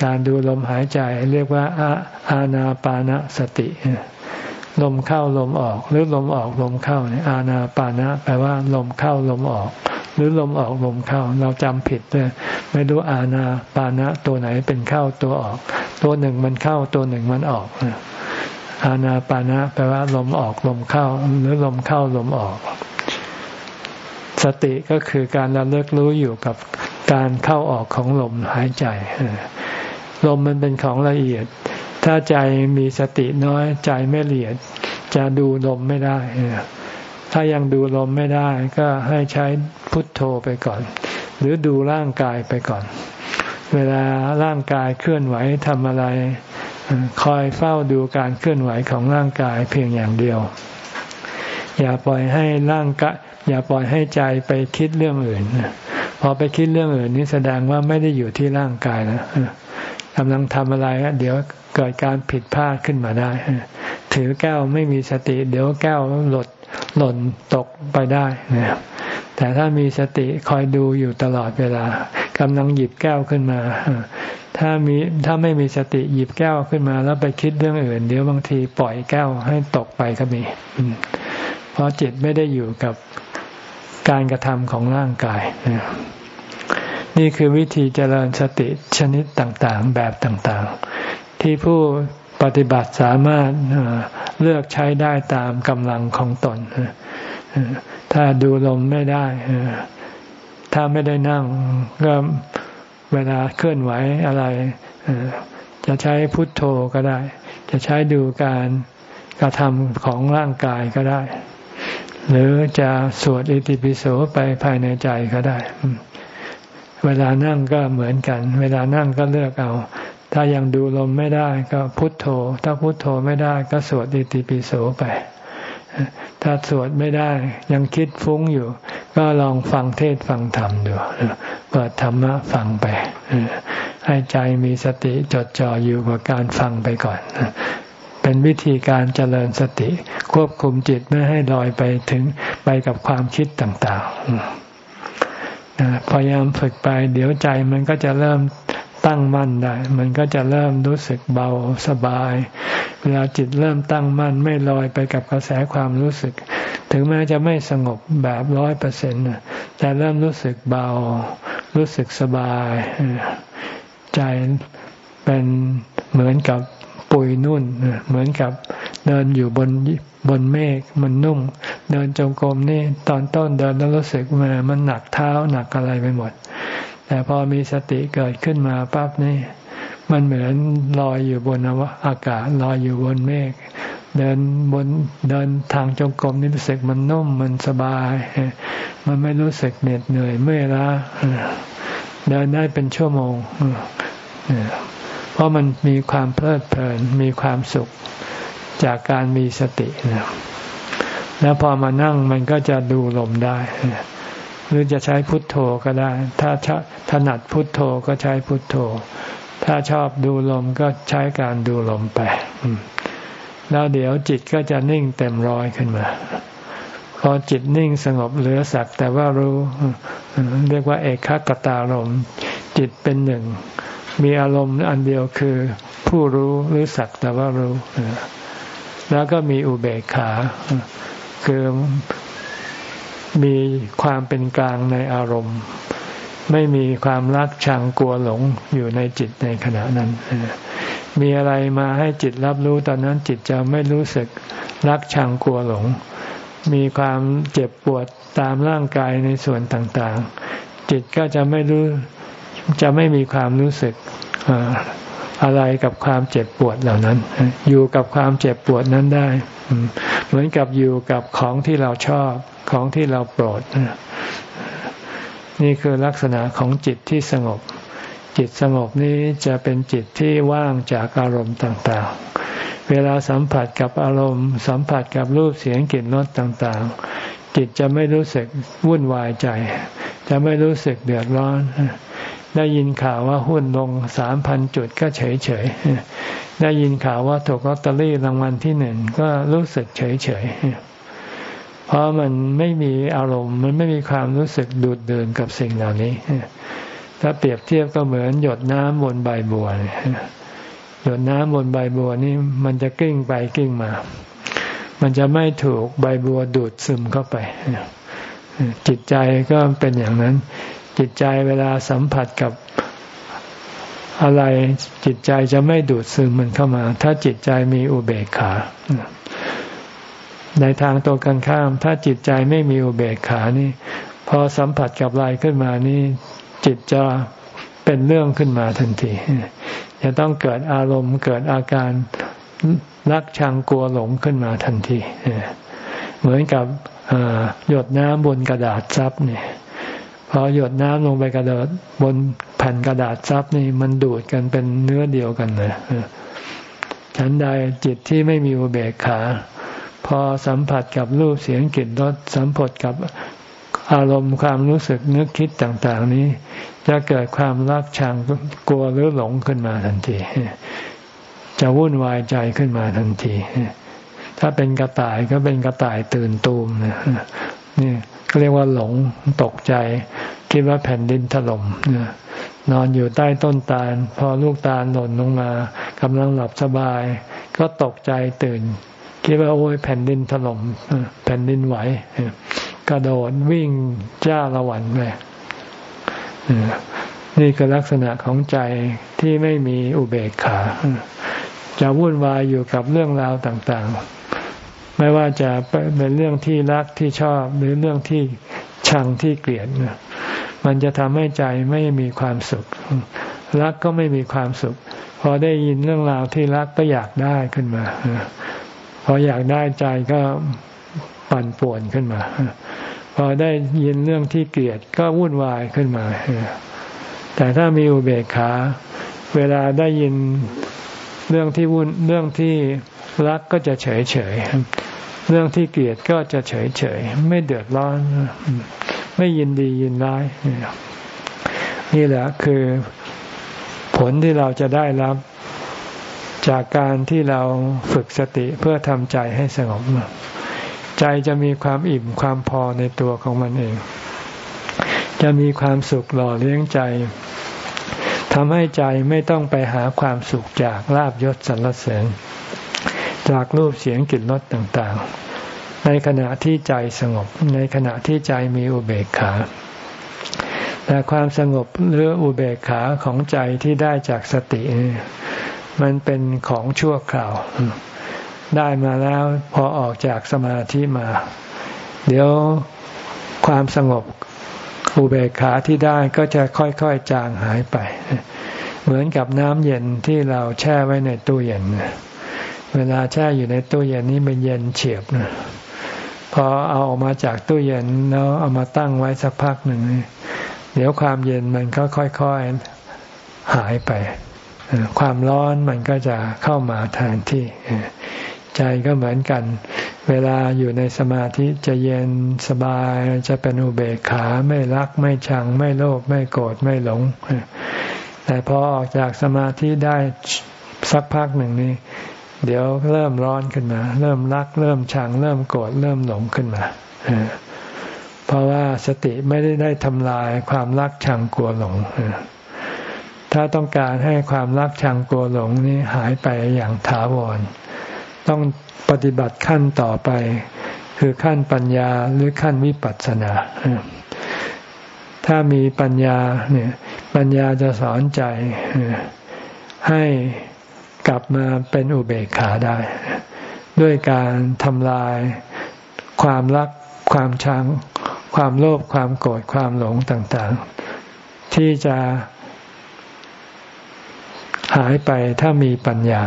การดูลมหายใจเรียกว่าอาอานาปานะสติ ลมเข้าลมออก หรือลมออกลมเข้าเนี่ยอานาปานะแปลว่าลมเข้าลมออก หรือลมออกลมเข้า เราจำผิดเลยไม่รู้อานาปานะตัวไหนเป็นเข้าตัวออก ตัวหนึ่งมันเข้าตัวหนึ่งมันออกอานาปานะแปลว่าลมออกลมเข้า หรือลมเข้าลมออก สติก็คือการระลึกรู้อยู่กับการเข้าออกของลมหายใจลมมันเป็นของละเอียด ถ้าใจมีสติน้อยใจไม่ละเอียด จะดูลมไม่ได้ถ้ายังดูลมไม่ได้ก็ให้ใช้พุทโธไปก่อน หรือดูร่างกายไปก่อน เวลาร่างกายเคลื่อนไหวทำอะไร คอยเฝ้าดูการเคลื่อนไหวของร่างกายเพียงอย่างเดียว อย่าปล่อยให้ร่างกะ อย่าปล่อยให้ใจไปคิดเรื่องอื่นพอไปคิดเรื่องอื่นนี้แสดงว่าไม่ได้อยู่ที่ร่างกายนะกำลังทำอะไรเดี๋ยวเกิดการผิดพลาดขึ้นมาได้ ถือแก้วไม่มีสติ เดี๋ยวแก้วหล่นหล่นตกไปได้นะแต่ถ้ามีสติคอยดูอยู่ตลอดเวลากำลังหยิบแก้วขึ้นมา ถ้ามีถ้าไม่มีสติหยิบแก้วขึ้นมา แล้วไปคิดเรื่องอื่น เดี๋ยวบางทีปล่อยแก้วให้ตกไปก็มี เพราะจิตไม่ได้อยู่กับ การกระทำของร่างกาย นี่คือวิธีเจริญสติชนิดต่างๆ แบบต่างๆ ที่ผู้ปฏิบัติสามารถเลือกใช้ได้ตามกำลังของตน ถ้าดูลมไม่ได้ ถ้าไม่ได้นั่งก็เวลาเคลื่อนไหวอะไร จะใช้พุทโธก็ได้ จะใช้ดูการกระทำของร่างกายก็ได้ หรือจะสวดอิติปิโสไปภายในใจก็ได้ เวลานั่งก็เหมือนกัน เวลานั่งก็เลือกเอา ถ้ายังดูลมไม่ได้ก็พุทโธ ถ้าพุทโธไม่ได้ก็สวดอิติปิโสไป ถ้าสวดไม่ได้ยังคิดฟุ้งอยู่ ก็ลองฟังเทศฟังธรรมดูเปิดธรรมะฟังไปให้ใจมีสติจดจ่ออยู่กับการฟังไปก่อน เป็นวิธีการเจริญสติ ควบคุมจิตไม่ให้ลอยไปถึงไปกับความคิดต่างๆพยายามฝึกไป เดี๋ยวใจมันก็จะเริ่มตั้งมั่นได้ มันก็จะเริ่มรู้สึกเบาสบาย เวลาจิตเริ่มตั้งมั่นไม่ลอยไปกับกระแสความรู้สึก ถึงแม้จะไม่สงบแบบร้อยเปอร์เซ็นต์แต่เริ่มรู้สึกเบา รู้สึกสบาย ใจเป็นเหมือนกับ ปุยนุ่น เหมือนกับเดินอยู่บนบนเมฆมันนุ่ม เดินจงกรมนี่ตอนต้นเดินแล้วรู้สึกมามันหนักเท้าหนักอะไรไปหมด แต่พอมีสติเกิดขึ้นมาปั๊บนี่มันเหมือนลอยอยู่บนอากาศลอยอยู่บนเมฆเดินบนเดินทางจงกรมนี่รู้สึกมันนุ่มมันสบาย มันไม่รู้สึกเหน็ดเหนื่อยเมื่อยล้าเดินได้เป็นชั่วโมง เพราะมันมีความเพลิดเพลินมีความสุขจากการมีสตินะแล้วพอมานั่งมันก็จะดูลมได้ หรือจะใช้พุทโธก็ได้ ถ้าถนัดพุทโธก็ใช้พุทโธ ถ้าชอบดูลมก็ใช้การดูลมไป แล้วเดี๋ยวจิตก็จะนิ่งเต็มร้อยขึ้นมา พอจิตนิ่งสงบเหลือสักแต่ว่ารู้ เรียกว่าเอกขตารมจิตเป็นหนึ่ง มีอารมณ์อันเดียวคือผู้รู้หรือสักแต่ว่ารู้ แล้วก็มีอุเบกขา คือมีความเป็นกลางในอารมณ์ ไม่มีความรักชังกลัวหลงอยู่ในจิตในขณะนั้น มีอะไรมาให้จิตรับรู้ตอนนั้นจิตจะไม่รู้สึกรักชังกลัวหลง มีความเจ็บปวดตามร่างกายในส่วนต่างๆ จิตก็จะไม่รู้ จะไม่มีความรู้สึกอะไรกับความเจ็บปวดเหล่านั้น อยู่กับความเจ็บปวดนั้นได้ เหมือนกับอยู่กับของที่เราชอบของที่เราโปรด นี่คือลักษณะของจิตที่สงบ จิตสงบนี้จะเป็นจิตที่ว่างจากอารมณ์ต่างๆ เวลาสัมผัสกับอารมณ์ สัมผัสกับรูปเสียงกลิ่นรสต่างๆ จิตจะไม่รู้สึกวุ่นวายใจ จะไม่รู้สึกเดือดร้อน ได้ยินข่าวว่าหุ้นลงสามพันจุดก็เฉยๆได้ยินข่าวว่าถูกลอตเตอรี่รางวัลที่หนึ่งก็รู้สึกเฉยๆเพราะมันไม่มีอารมณ์ มันไม่มีความรู้สึกดูดเดินกับสิ่งเหล่านี้ ถ้าเปรียบเทียบก็เหมือนหยดน้ำบนใบบัวหยดน้ำบนใบบัวนี่มันจะกิ้งไปกิ้งมา มันจะไม่ถูกใบบัวดูดซึมเข้าไปจิตใจก็เป็นอย่างนั้น จิตใจเวลาสัมผัสกับอะไรจิตใจจะไม่ดูดซึมมันเข้ามา ถ้าจิตใจมีอุเบกขา ในทางตรงกันข้าม ถ้าจิตใจไม่มีอุเบกขานี่ พอสัมผัสกับอะไรขึ้นมานี่ จิตจะเป็นเรื่องขึ้นมาทันทีจะต้องเกิดอารมณ์เกิดอาการรักชังกลัวหลงขึ้นมาทันที เหมือนกับหยดน้ำบนกระดาษซับเนี่ย อหยดน้ำลงไปกระดาษบนแผ่นกระดาษซับนี่มันดูดกันเป็นเนื้อเดียวกันเลยฉันใดจิตที่ไม่มีอุเบกขาพพอสัมผัสกับรูปเสียงกลิ่นรสสัมผัสกับอารมณ์ความรู้สึกนึกคิดต่าง ๆ นี้ จะเกิดความรักชังกลัวหรือหลงขึ้นมาทันที จะวุ่นวายใจขึ้นมาทันที ถ้าเป็นกระต่ายก็เป็นกระต่ายตื่นตูมนะนี่ เรียกว่าหลงตกใจ คิดว่าแผ่นดินถล่มนอนอยู่ใต้ต้นตาล พอลูกตาลหล่นลงมากำลังหลับสบาย ก็ตกใจตื่น คิดว่าโอ้ยแผ่นดินถล่มแผ่นดินไหวกระโดดวิ่งจ้าละวันไปนี่คือลักษณะของใจที่ไม่มีอุเบกขา จะวุ่นวายอยู่กับเรื่องราวต่างๆ ไม่ว่าจะเป็นเรื่องที่รักที่ชอบหรือเรื่องที่ชังที่เกลียดมันจะทำให้ใจไม่มีความสุข รักก็ไม่มีความสุข พอได้ยินเรื่องราวที่รักก็อยากได้ขึ้นมา พออยากได้ใจก็ปั่นป่วนขึ้นมา พอได้ยินเรื่องที่เกลียดก็วุ่นวายขึ้นมา แต่ถ้ามีอุเบกขา เวลาได้ยินเรื่องที่วุ่นเรื่องที่รักก็จะเฉยเฉย เรื่องที่เกลียดก็จะเฉยเฉยไม่เดือดร้อน ไม่ยินดียินร้าย นี่แหละคือผลที่เราจะได้รับจากการที่เราฝึกสติเพื่อทำใจให้สงบ ใจจะมีความอิ่มความพอในตัวของมันเอง จะมีความสุขหล่อเลี้ยงใจทำให้ใจไม่ต้องไปหาความสุขจากลาบยศสรรเสริญ จากรูปเสียงกลิ่นรสต่างๆ ในขณะที่ใจสงบ ในขณะที่ใจมีอุเบกขา แต่ความสงบหรืออุเบกขาของใจที่ได้จากสติ มันเป็นของชั่วคราว ได้มาแล้วพอออกจากสมาธิมา เดี๋ยวความสงบอุเบกขาที่ได้ก็จะค่อยๆจางหายไป เหมือนกับน้ำเย็นที่เราแช่ไว้ในตู้เย็น เวลาแช่อยู่ในตู้เย็นนี้มันเย็นเฉียบนะพอเอาออกมาจากตู้เย็นแล้วเอามาตั้งไว้สักพักหนึ่งเดี๋ยวความเย็นมันก็ค่อยๆหายไป ความร้อนมันก็จะเข้ามาแทนที่ ใจก็เหมือนกัน เวลาอยู่ในสมาธิจะเย็นสบายจะเป็นอุเบกขาไม่รักไม่ชัง ไม่โลภไม่โกรธไม่หลง แต่พอออกจากสมาธิได้สักพักหนึ่งนี้ เดี๋ยวเริ่มร้อนขึ้นมา เริ่มรัก เริ่มชัง เริ่มโกรธเริ่มหลงขึ้นมาเพราะว่าสติไม่ได้ได้ทำลายความรักชังกลัวหลงถ้าต้องการให้ความรักชังกลัวหลงนี้หายไปอย่างถาวร ต้องปฏิบัติขั้นต่อไป คือขั้นปัญญาหรือขั้นวิปัสสนาถ้ามีปัญญาเนี่ย ปัญญาจะสอนใจให้ กลับมาเป็นอุเบกขาได้ ด้วยการทำลายความรักความชัง ความโลภความโกรธความหลงต่างๆ ที่จะหายไปถ้ามีปัญญา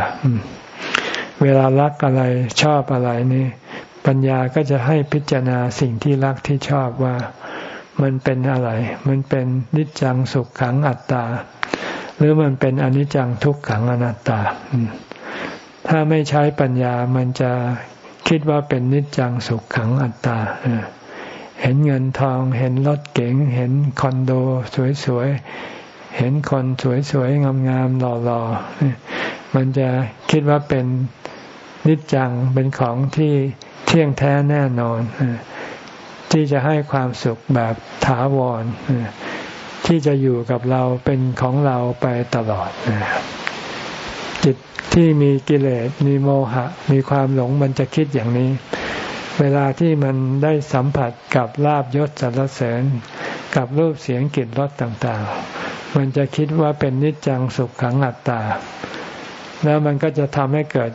เวลารักอะไรชอบอะไรนี่ ปัญญาก็จะให้พิจารณาสิ่งที่รักที่ชอบว่ามันเป็นอะไร มันเป็นนิจจังสุขขังอัตตา หรือมันเป็นอนิจจังทุกขังอนัตตา ถ้าไม่ใช้ปัญญามันจะคิดว่าเป็นนิจจังสุขขังอัตตา เห็นเงินทอง เห็นรถเก๋ง เห็นคอนโดสวยๆ เห็นคนสวยๆ งามๆ หล่อๆ มันจะคิดว่าเป็นนิจจัง เป็นของที่เที่ยงแท้แน่นอน ที่จะให้ความสุขแบบถาวร ที่จะอยู่กับเราเป็นของเราไปตลอด จิตที่มีกิเลสมีโมหะ มีความหลงมันจะคิดอย่างนี้ เวลาที่มันได้สัมผัสกับลาบยศสรรเสริญ กับรูปเสียงกลิ่นรสต่างๆ มันจะคิดว่าเป็นนิจจังสุขขังอัตตา แล้วมันก็จะทำให้เกิด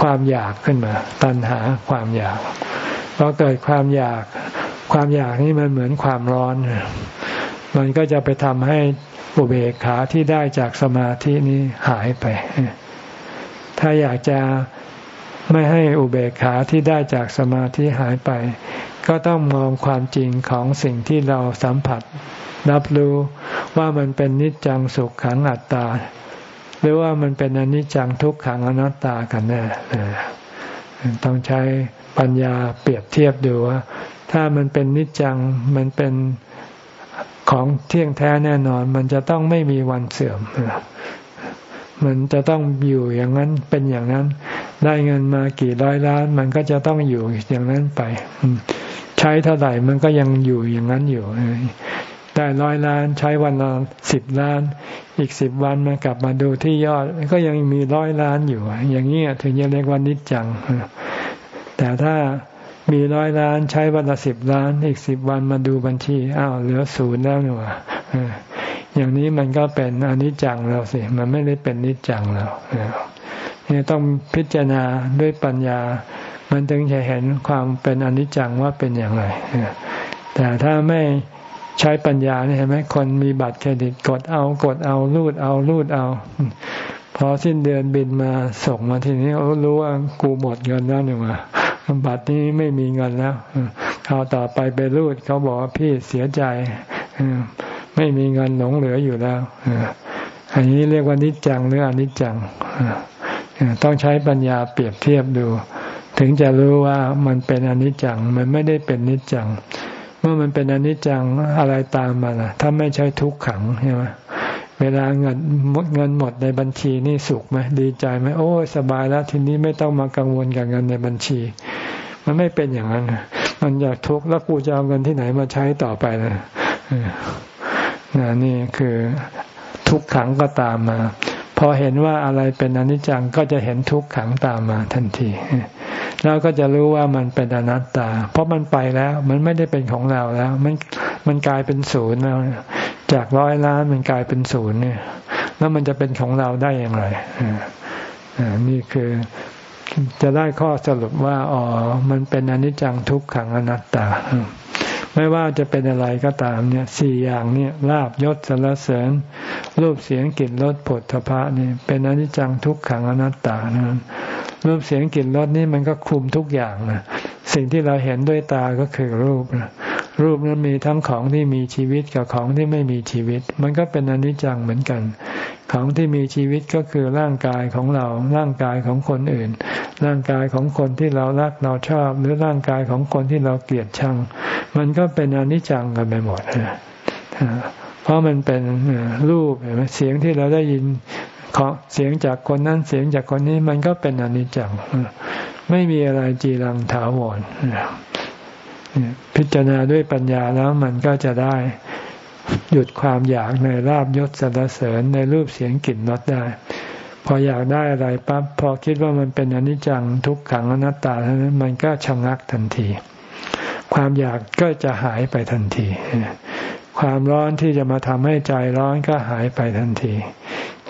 ความอยากขึ้นมา ตัณหาความอยากพอเกิดความอยาก ความอยากนี้มันเหมือนความร้อน มันก็จะไปทำให้อุเบกขาที่ได้จากสมาธินี้หายไป ถ้าอยากจะไม่ให้อุเบกขาที่ได้จากสมาธิหายไป ก็ต้องมองความจริงของสิ่งที่เราสัมผัส รับรู้ว่ามันเป็นนิจจังสุขขังอัตตา หรือว่ามันเป็นอนิจจังทุกขังอนัตตากันแน่ต้องใช้ปัญญาเปรียบเทียบดูว่า ถ้ามันเป็นนิจจังมันเป็น ของเที่ยงแท้แน่นอน มันจะต้องไม่มีวันเสื่อม มันจะต้องอยู่อย่างนั้นเป็นอย่างนั้น ได้เงินมากี่ร้อยล้าน มันก็จะต้องอยู่อย่างนั้นไป ใช้เท่าไหร่มันก็ยังอยู่อย่างนั้นอยู่ได้ร้อยล้านใช้วันละสิบล้าน อีกสิบวันมากลับมาดูที่ยอด ก็ยังมีร้อยล้านอยู่ อย่างนี้ถึงจะเรียกว่านิจจัง แต่ถ้า มีร้อยล้านใช้วันละสิบล้าน อีกสิบวันมาดูบัญชีอ้าวเหลือศูนย์แล้วหว่าอย่างนี้มันก็เป็นอนิจจังแล้วสิ มันไม่ได้เป็นนิจจังแล้วนี่ยต้องพิจารณาด้วยปัญญา มันถึงจะเห็นความเป็นอนิจจังว่าเป็นอย่างไรแต่ถ้าไม่ใช้ปัญญาเนี่ยเห็นไหมคนมีบัตรเครดิตกดเอากดเอารูดเอารูดเอา พอสิ้นเดือนบินมาส่งมาทีนี้รู้ว่ากูหมดเงินแล้วเนี่ยมา บัตรนี้ไม่มีเงินแล้วเขาต่อไปไปรูดเขาบอกว่าพี่เสียใจไม่มีเงินหลงเหลืออยู่แล้วอันนี้เรียกว่านิจจังหรืออนิจจังต้องใช้ปัญญาเปรียบเทียบดู ถึงจะรู้ว่ามันเป็นอนิจจังมันไม่ได้เป็นนิจจัง เมื่อมันเป็นอนิจจังอะไรตามมาล่ะ ถ้าไม่ใช่ทุกขังใช่ไหม เวลาเงินหมดเงินหมดในบัญชีนี่สุขไหมดีใจไหมโอ้สบายแล้วทีนี้ไม่ต้องมากังวลกับเงินในบัญชี มันไม่เป็นอย่างนั้นมันอยากทุกข์แล้วกูจะเอาเงินที่ไหนมาใช้ต่อไปนะนี่คือทุกขังก็ตามมา พอเห็นว่าอะไรเป็นอนิจจังก็จะเห็นทุกขังตามมาทันที แล้วก็จะรู้ว่ามันเป็นอนัตตา เพราะมันไปแล้ว มันไม่ได้เป็นของเราแล้ว มันมันกลายเป็นศูนย์แล้ว จากร้อยล้านมันกลายเป็นศูนย์เนี่ย แล้วมันจะเป็นของเราได้อย่างไรอ่านี่คือจะได้ข้อสรุปว่าอ๋อมันเป็นอนิจจังทุกขังอนัตตา ไม่ว่าจะเป็นอะไรก็ตามเนี่ยสี่อย่างเนี่ยลาบยศสรรเสริญรูปเสียงกลิ่นรสผลทพะนี่เป็นอนิจจังทุกขังอนัตตานะรูปเสียงกลิ่นรสนี่มันก็คุมทุกอย่างนะสิ่งที่เราเห็นด้วยตาก็คือรูปนะ รูปนั้นมีทั้งของที่มีชีวิตกับของที่ไม่มีชีวิต มันก็เป็นอนิจจังเหมือนกัน ของที่มีชีวิตก็คือร่างกายของเรา ร่างกายของคนอื่น ร่างกายของคนที่เรารักเราชอบ หรือร่างกายของคนที่เราเกลียดชัง มันก็เป็นอนิจจังกันไปหมดเพราะมันเป็นรูปเสียงที่เราได้ยินเสียงจากคนนั้นเสียงจากคนนี้มันก็เป็นอนิจจังไม่มีอะไรจีรังถาวร พิจารณาด้วยปัญญาแล้วมันก็จะได้หยุดความอยากในลาบยศสรรเสริญในรูปเสียงกลิ่นรสได้ พออยากได้อะไรปั๊บพอคิดว่ามันเป็นอนิจจังทุกขังอนัตตาเท่านั้นมันก็ชะงักทันที ความอยากก็จะหายไปทันที ความร้อนที่จะมาทำให้ใจร้อนก็หายไปทันที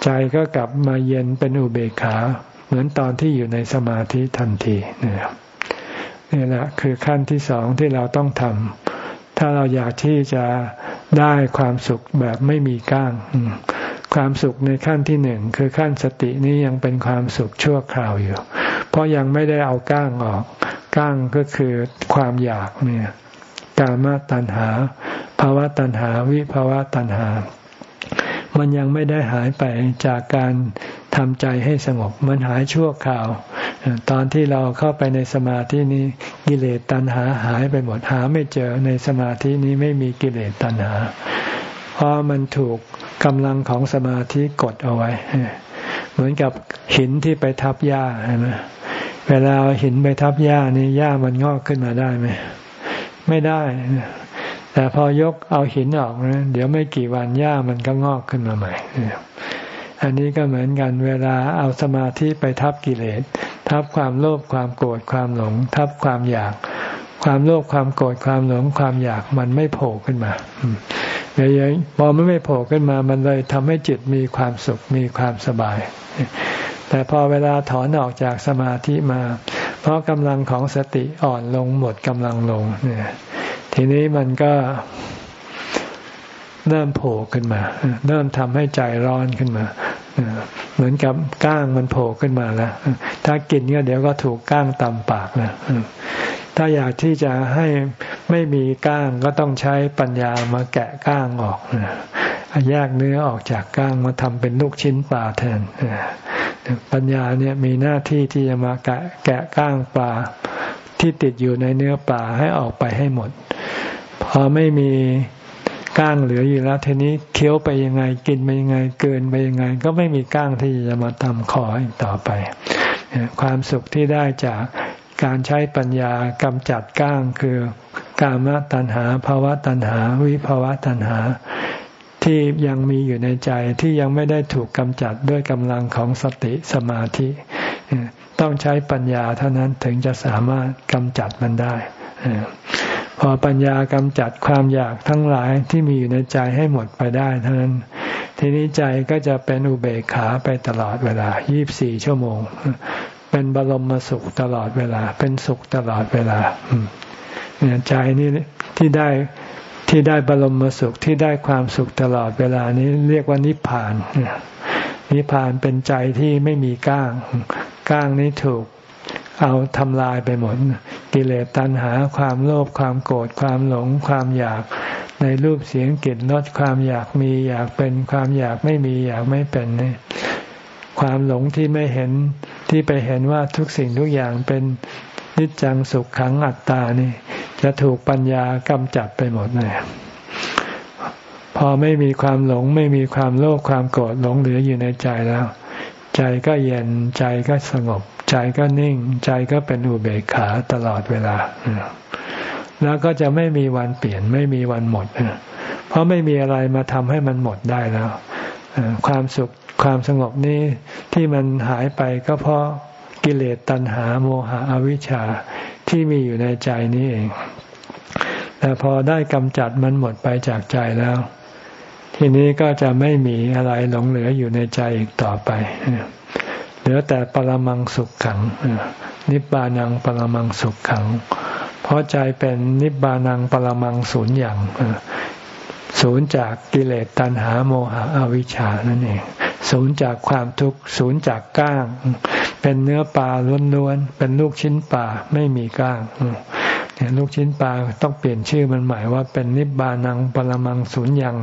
ใจก็กลับมาเย็นเป็นอุเบกขา เหมือนตอนที่อยู่ในสมาธิทันทีนะครับ นี่แหละคือขั้นที่สองที่เราต้องทำถ้าเราอยากที่จะได้ความสุขแบบไม่มีก้าง ความสุขในขั้นที่หนึ่งคือขั้นสตินี้ยังเป็นความสุขชั่วคราวอยู่ เพราะยังไม่ได้เอาก้างออก ก้างก็คือความอยากเนี่ยกามตัณหาภาวะตัณหา วิภาวะตัณหา มันยังไม่ได้หายไปจากการทำใจให้สงบ มันหายชั่วคราว ตอนที่เราเข้าไปในสมาธินี้กิเลสตัณหาหายไปหมดหาไม่เจอในสมาธินี้ไม่มีกิเลสตัณหา เพราะมันถูกกำลังของสมาธิกดเอาไว้ เหมือนกับหินที่ไปทับหญ้าใช่ไหมเวลาหินไปทับหญ้านี่หญ้ามันงอกขึ้นมาได้ไหมไม่ได้ แต่พอยกเอาหินออกนะเดี๋ยวไม่กี่วันหญ้ามันก็งอกขึ้นมาใหม่อันนี้ก็เหมือนกันเวลาเอาสมาธิไปทับกิเลส ทับความโลภความโกรธความหลง ทับความอยาก ความโลภความโกรธความหลงความอยากมันไม่โผล่ขึ้นมาเดี๋ยวพอมันไม่โผล่ขึ้นมา มันเลยทำให้จิตมีความสุขมีความสบาย แต่พอเวลาถอนออกจากสมาธิมา เพราะกำลังของสติอ่อนลงหมดกำลังลงเนี่ยทีนี้มันก็เริ่มโผล่ขึ้นมา เริ่มทำให้ใจร้อนขึ้นมา เหมือนกับก้างมันโผล่ขึ้นมาแล้ว ถ้ากินก็เดี๋ยวก็ถูกก้างตำปากนะถ้าอยากที่จะให้ไม่มีก้างก็ต้องใช้ปัญญามาแกะก้างออกแยกเนื้อออกจากก้างมาทำเป็นลูกชิ้นปลาแทนปัญญาเนี่ยมีหน้าที่ที่จะมาแกะแกะก้างปลาที่ติดอยู่ในเนื้อปลาให้ออกไปให้หมด พอไม่มี ก้างเหลืออยู่แล้วทีนี้เคี้ยวไปยังไงกินไปยังไงเกินไปยังไง ก็ไม่มีก้างที่จะมาทำคออีกต่อไป ความสุขที่ได้จากการใช้ปัญญากำจัดก้างคือกามตัณหาภาวะตัณหา วิภาวะตัณหา ที่ยังมีอยู่ในใจที่ยังไม่ได้ถูกกำจัดด้วยกำลังของสติสมาธิ ต้องใช้ปัญญาเท่านั้นถึงจะสามารถกำจัดมันได้ พอปัญญากำจัดความอยากทั้งหลายที่มีอยู่ในใจให้หมดไปได้เท่านั้น ทีนี้ใจก็จะเป็นอุเบกขาไปตลอดเวลา 24 ชั่วโมง เป็นบรมสุขตลอดเวลา เป็นสุขตลอดเวลาเนี่ยใจนี่ที่ได้ที่ได้บรมสุขที่ได้ความสุขตลอดเวลานี้เรียกว่านิพพานนิพพานเป็นใจที่ไม่มีก้าง ก้างนี้ถูก เอาทำลายไปหมด กิเลสตัณหาความโลภความโกรธความหลงความอยากในรูปเสียงกลิ่นรสความอยากมีอยากเป็นความอยากไม่มีอยากไม่เป็นนี่ความหลงที่ไม่เห็นที่ไปเห็นว่าทุกสิ่งทุกอย่างเป็นนิจจังสุขขังอัตตานี่ จะถูกปัญญากำจัดไปหมดเลยพอไม่มีความหลงไม่มีความโลภความโกรธหลงเหลืออยู่ในใจแล้ว ใจก็เย็นใจก็สงบ ใจก็นิ่ง ใจก็เป็นอุเบกขาตลอดเวลา แล้วก็จะไม่มีวันเปลี่ยนไม่มีวันหมด เพราะไม่มีอะไรมาทำให้มันหมดได้แล้ว ความสุขความสงบนี้ที่มันหายไปก็เพราะกิเลสตัณหาโมหะอวิชชาที่มีอยู่ในใจนี้เอง แต่พอได้กำจัดมันหมดไปจากใจแล้ว ทีนี้ก็จะไม่มีอะไรหลงเหลืออยู่ในใจอีกต่อไป เหลือแต่ปรมังสุขขัง นิบานังปรมังสุขขัง เพราะใจเป็นนิบานังปรมังศูนย์อย่างศูนย์จากกิเลสตัณหาโมหะอวิชชานั่นเองศูนย์จากความทุกข์ศูนย์จากก้าง เป็นเนื้อปลาล้วนๆเป็นลูกชิ้นปลาไม่มีก้างเนี่ยลูกชิ้นปลาต้องเปลี่ยนชื่อมันหมายว่าเป็นนิบานังปรมังศูนย์อย่าง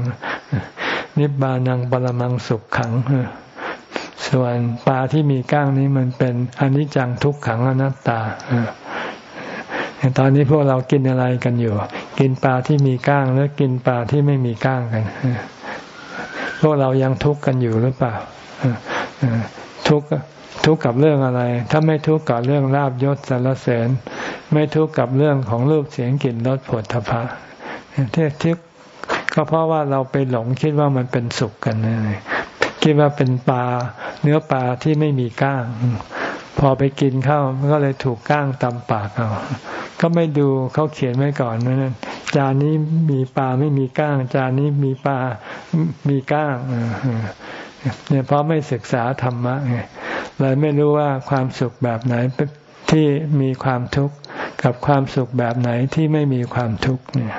นิบานังปรมังสุขขัง ส่วนปลาที่มีก้างนี้มันเป็นอนิจจังทุกขังอนัตตาตอนนี้พวกเรากินอะไรกันอยู่ กินปลาที่มีก้างหรือกินปลาที่ไม่มีก้างกัน พวกเรายังทุกข์กันอยู่หรือเปล่าทุกข์ทุกข์กับเรื่องอะไร ถ้าไม่ทุกข์กับเรื่องลาบยศสารเสริญ ไม่ทุกข์กับเรื่องของรูปเสียงกลิ่นรสผลทพะที่ทุกข์ก็เพราะว่าเราไปหลงคิดว่ามันเป็นสุขกันนั่นเอง คิดว่าเป็นปลาเนื้อปลาที่ไม่มีก้าง พอไปกินเข้าวก็เลยถูกก้างตำปากเอาก็ไม่ดูเขาเขียนไว้ก่อนนั่นจานนี้มีปลาไม่มีก้าง จานนี้มีปลามีก้างเนี่ยเพราะไม่ศึกษาธรรมะไงเลยไม่รู้ว่าความสุขแบบไหนที่มีความทุกข์กับความสุขแบบไหนที่ไม่มีความทุกข์เนี่ย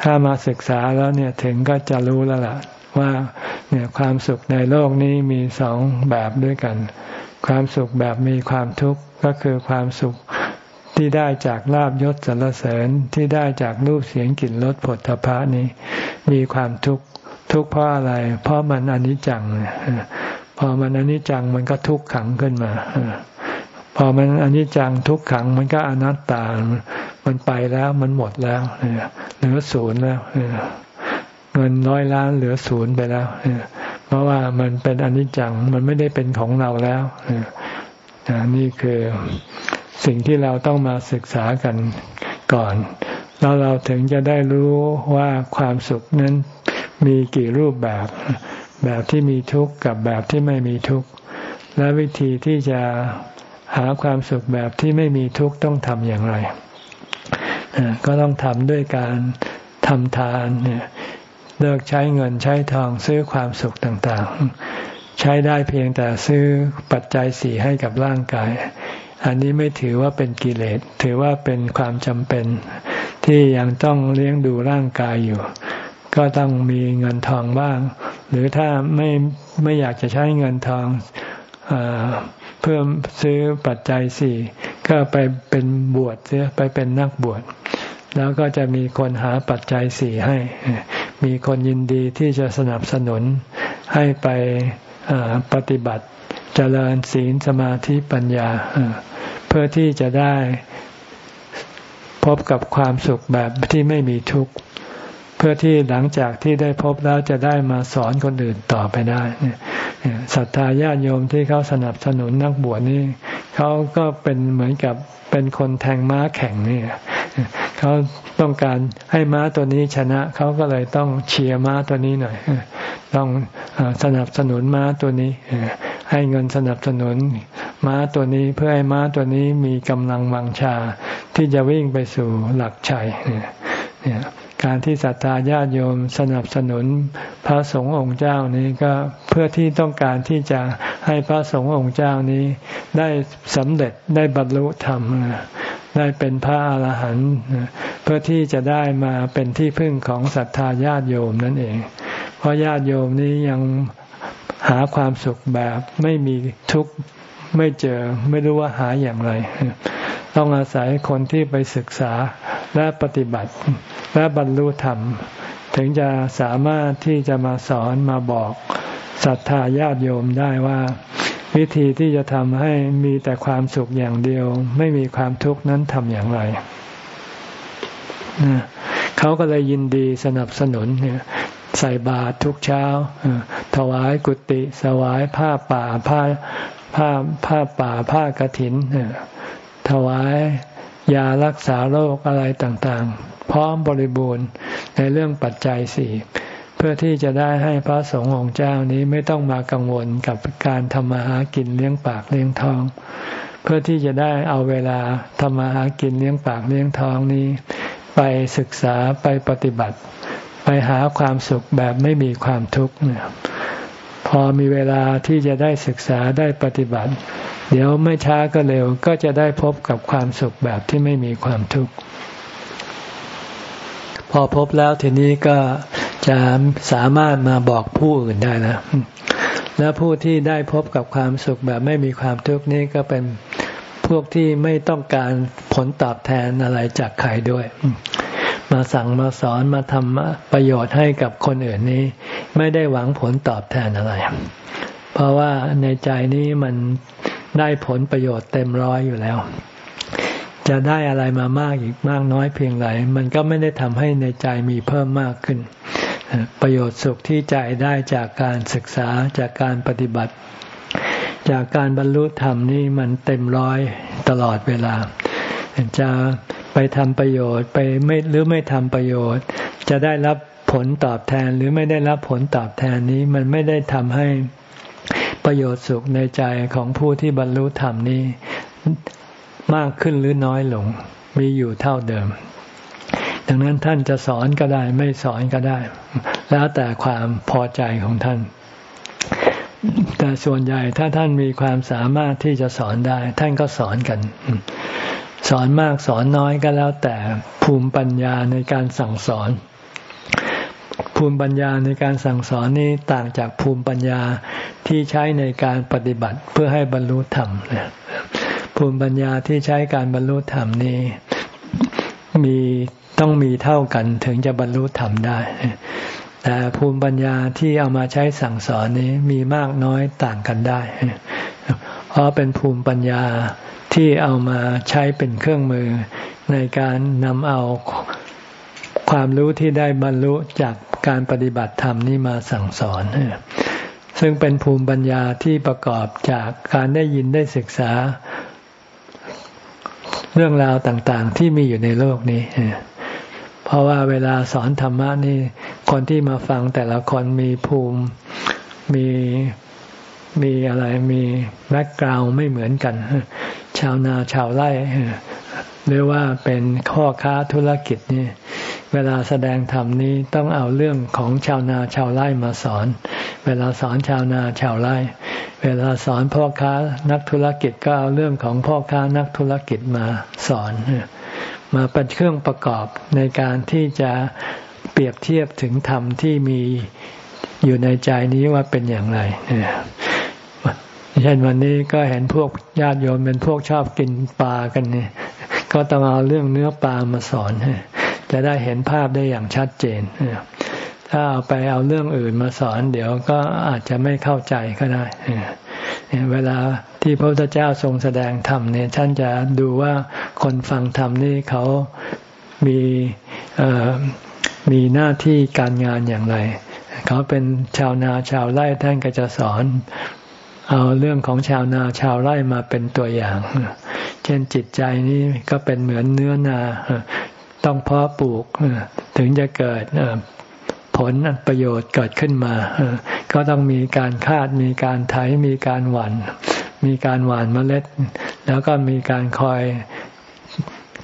ถ้ามาศึกษาแล้วเนี่ยถึงก็จะรู้แล้วล่ะ ว่าเนี่ยความสุขในโลกนี้มีสองแบบด้วยกัน ความสุขแบบมีความทุกข์ก็คือความสุขที่ได้จากลาบยศสรรเสริญที่ได้จากรูปเสียงกลิ่นรสผลทพะนี้ มีความทุกข์ทุกข์เพราะอะไร เพราะมันอนิจจังพอมันอนิจจังมันก็ทุกข์ขังขึ้นมาพอมันอนิจจังทุกขังมันก็อนัตตา มันไปแล้วมันหมดแล้วเหลือศูนย์แล้ว เงินร้อยล้านเหลือศูนย์ไปแล้วเพราะว่ามันเป็นอนิจจังมันไม่ได้เป็นของเราแล้วนี่คือสิ่งที่เราต้องมาศึกษากันก่อน แล้วเราถึงจะได้รู้ว่าความสุขนั้นมีกี่รูปแบบ แบบที่มีทุกข์กับแบบที่ไม่มีทุกข์ และวิธีที่จะหาความสุขแบบที่ไม่มีทุกข์ต้องทำอย่างไร ก็ต้องทำด้วยการทำทานเนี่ย เลิกใช้เงินใช้ทองซื้อความสุขต่างๆ ใช้ได้เพียงแต่ซื้อปัจจัยสี่ให้กับร่างกาย อันนี้ไม่ถือว่าเป็นกิเลส ถือว่าเป็นความจำเป็น ที่ยังต้องเลี้ยงดูร่างกายอยู่ ก็ต้องมีเงินทองบ้าง หรือถ้าไม่ไม่อยากจะใช้เงินทองอเพื่อซื้อปัจจัยสี่ก็ไปเป็นบวชเสียไปเป็นนักบวช แล้วก็จะมีคนหาปัจจัยสี่ให้ มีคนยินดีที่จะสนับสนุนให้ไปปฏิบัติเจริญศีลสมาธิปัญญา เพื่อที่จะได้พบกับความสุขแบบที่ไม่มีทุกข์ เพื่อที่หลังจากที่ได้พบแล้วจะได้มาสอนคนอื่นต่อไปได้ศรัทธาญาติโยมที่เขาสนับสนุนนักบวชนี่เขาก็เป็นเหมือนกับเป็นคนแทงม้าแข่งนี่ เขาต้องการให้ม้าตัวนี้ชนะ เขาก็เลยต้องเชียร์ม้าตัวนี้หน่อย ต้องสนับสนุนม้าตัวนี้ ให้เงินสนับสนุนม้าตัวนี้เพื่อให้ม้าตัวนี้มีกำลังวังชาที่จะวิ่งไปสู่หลักชัยเนี่ยการที่ศรัทธาญาติโยมสนับสนุนพระสงฆ์องค์เจ้านี้ก็เพื่อที่ต้องการที่จะให้พระสงฆ์องค์เจ้านี้ได้สำเร็จได้บรรลุธรรม ได้เป็นพระอาหารหันต์เพื่อที่จะได้มาเป็นที่พึ่งของศรัทธาญาติโยมนั่นเอง เพราะญาติโยมนี้ยังหาความสุขแบบไม่มีทุกข์ไม่เจอไม่รู้ว่าหาอย่างไร ต้องอาศัยคนที่ไปศึกษาและปฏิบัติ และบรรลุธรรม ถึงจะสามารถที่จะมาสอนมาบอกศรัทธาญาติโยมได้ว่า วิธีที่จะทำให้มีแต่ความสุขอย่างเดียว ไม่มีความทุกข์นั้นทำอย่างไรนะเขาก็เลยยินดีสนับสนุนเนี่ยใส่บาตรทุกเช้า ถวายกุฏิสวายผ้าป่าผ้าผ้าผ้าป่าผ้ากระถิน ถวายยารักษาโรคอะไรต่างๆ พร้อมบริบูรณ์ในเรื่องปัจจัยสี่ เพื่อที่จะได้ให้พระสงฆ์องค์เจ้านี้ไม่ต้องมากังวลกับการทำมาหากินเลี้ยงปากเลี้ยงท้อง เพื่อที่จะได้เอาเวลาทำมาหากินเลี้ยงปากเลี้ยงท้องนี้ ไปศึกษาไปปฏิบัติ ไปหาความสุขแบบไม่มีความทุกข์เนี่ยพอมีเวลาที่จะได้ศึกษาได้ปฏิบัติ เดี๋ยวไม่ช้าก็เร็วก็จะได้พบกับความสุขแบบที่ไม่มีความทุกข์พอพบแล้วทีนี้ก็ จะสามารถมาบอกผู้อื่นได้แล้วและผู้ที่ได้พบกับความสุขแบบไม่มีความทุกข์นี้ก็เป็นพวกที่ไม่ต้องการผลตอบแทนอะไรจากใครด้วย มาสั่งมาสอนมาทำประโยชน์ให้กับคนอื่นนี้ ไม่ได้หวังผลตอบแทนอะไร เพราะว่าในใจนี้มันได้ผลประโยชน์เต็มร้อยอยู่แล้ว จะได้อะไรมามากอีกมากน้อยเพียงไรมันก็ไม่ได้ทำให้ในใจมีเพิ่มมากขึ้น ประโยชน์สุขที่ใจได้จากการศึกษาจากการปฏิบัติ จากการบรรลุธรรมนี่มันเต็มร้อยตลอดเวลา จะไปทำประโยชน์ไปไม่หรือไม่ทำประโยชน์ จะได้รับผลตอบแทนหรือไม่ได้รับผลตอบแทนนี้มันไม่ได้ทำให้ประโยชน์สุขในใจของผู้ที่บรรลุธรรมนี้มากขึ้นหรือน้อยลงมีอยู่เท่าเดิม ดังนั้นท่านจะสอนก็ได้ ไม่สอนก็ได้ แล้วแต่ความพอใจของท่าน แต่ส่วนใหญ่ถ้าท่านมีความสามารถที่จะสอนได้ ท่านก็สอนกัน สอนมากสอนน้อยก็แล้วแต่ภูมิปัญญาในการสั่งสอน ภูมิปัญญาในการสั่งสอนนี้ต่างจากภูมิปัญญาที่ใช้ในการปฏิบัติเพื่อให้บรรลุธรรมภูมิปัญญาที่ใช้การบรรลุธรรมนี้มี ต้องมีเท่ากันถึงจะบรรลุธรรมได้ แต่ภูมิปัญญาที่เอามาใช้สั่งสอนนี้มีมากน้อยต่างกันได้ เพราะเป็นภูมิปัญญาที่เอามาใช้เป็นเครื่องมือในการนำเอาความรู้ที่ได้บรรลุจากการปฏิบัติธรรมนี่มาสั่งสอน ซึ่งเป็นภูมิปัญญาที่ประกอบจากการได้ยินได้ศึกษา เรื่องราวต่างๆ ที่มีอยู่ในโลกนี้ เพราะว่าเวลาสอนธรรมะนี่คนที่มาฟังแต่ละคนมีภูมิมีมีอะไรมีแบ็กกราวไม่เหมือนกัน ชาวนาชาวไร่หรือว่าเป็นข้อค้าธุรกิจนี่เวลาแสดงธรรมนี้ต้องเอาเรื่องของชาวนาชาวไร่มาสอน เวลาสอนชาวนาชาวไร่ เวลาสอนพ่อค้านักธุรกิจก็เอาเรื่องของพ่อค้านักธุรกิจมาสอน มาเป็นเครื่องประกอบในการที่จะเปรียบเทียบถึงธรรมที่มีอยู่ในใจนี้ว่าเป็นอย่างไรเช่นวันนี้ก็เห็นพวกญาติโยมเป็นพวกชอบกินปลากันเนี่ยก็ต้องเอาเรื่องเนื้อปลามาสอนจะได้เห็นภาพได้อย่างชัดเจนถ้าเอาไปเอาเรื่องอื่นมาสอน เดี๋ยวก็อาจจะไม่เข้าใจก็ได้เวลา ที่พระพุทธเจ้าทรงแสดงธรรมเนี่ยท่านจะดูว่าคนฟังธรรมนี่เขามีมีหน้าที่การงานอย่างไร เขาเป็นชาวนาชาวไร่ท่านก็จะสอน เอาเรื่องของชาวนาชาวไร่มาเป็นตัวอย่าง เช่นจิตใจนี้ก็เป็นเหมือนเนื้อนา ต้องเพาะปลูกถึงจะเกิดผลประโยชน์เกิดขึ้นมา ก็ต้องมีการคาดมีการไถมีการหว่น มีการหว่านเมล็ด แล้วก็มีการคอย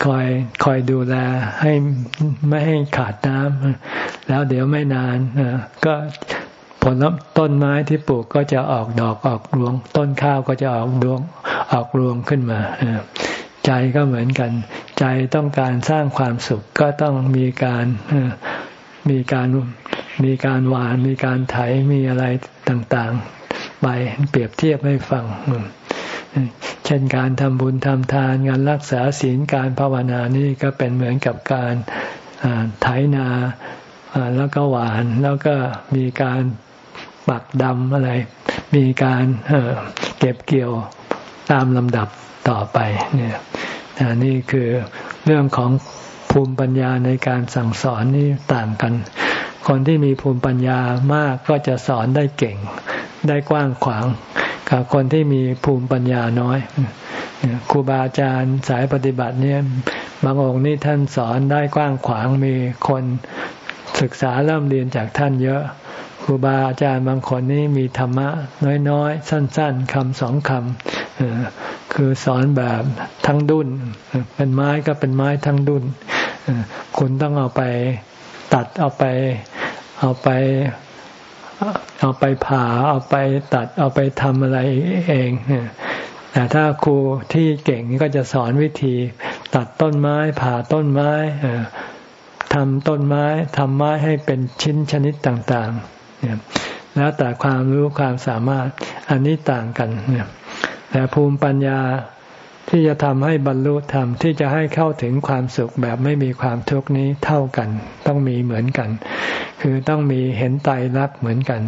คอยคอยดูแลให้ไม่ให้ขาดน้ำแล้วเดี๋ยวไม่นานก็ผลต้นไม้ที่ปลูกก็จะออกดอกออกรวง ต้นข้าวก็จะออกดวงออกรวงขึ้นมาใจก็เหมือนกัน ใจต้องการสร้างความสุขก็ต้องมีการมีการมีการหวานมีการไถมีอะไรต่างๆ ไปเปรียบเทียบให้ฟัง เช่นการทำบุญทำทานการรักษาศีลการภาวนานี่ก็เป็นเหมือนกับการไถนาแล้วก็หวานแล้วก็มีการปักดำอะไร มีการเก็บเกี่ยวตามลำดับต่อไปเนี่ยนี่คือเรื่องของภูมิปัญญาในการสั่งสอนนี่ต่างกัน คนที่มีภูมิปัญญามากก็จะสอนได้เก่ง ได้กว้างขวาง กับคนที่มีภูมิปัญญาน้อยครูบาอาจารย์สายปฏิบัติเนี่ยบางองค์นี่ท่านสอนได้กว้างขวางมีคนศึกษาเริ่มเรียนจากท่านเยอะครูบาอาจารย์บางคนนี่มีธรรมะ น้อยๆ สั้นๆคำสองคำคือสอนแบบทั้งดุนเป็นไม้ก็เป็นไม้ทั้งดุนคุณต้องเอาไปตัดเอาไปเอาไป เอาไปผ่าเอาไปตัดเอาไปทำอะไรเองแต่ถ้าครูที่เก่งก็จะสอนวิธี ตัดต้นไม้ผ่าต้นไม้ทำต้นไม้ทำไม้ให้เป็นชิ้นชนิดต่างๆแล้วแต่ความรู้ความสามารถอันนี้ต่างกันแต่ภูมิปัญญา ที่จะทำให้บรรลุธรรมที่จะให้เข้าถึงความสุขแบบไม่มีความทุกข์นี้เท่ากัน ต้องมีเหมือนกัน คือต้องมีเห็นตายรักเหมือนกัน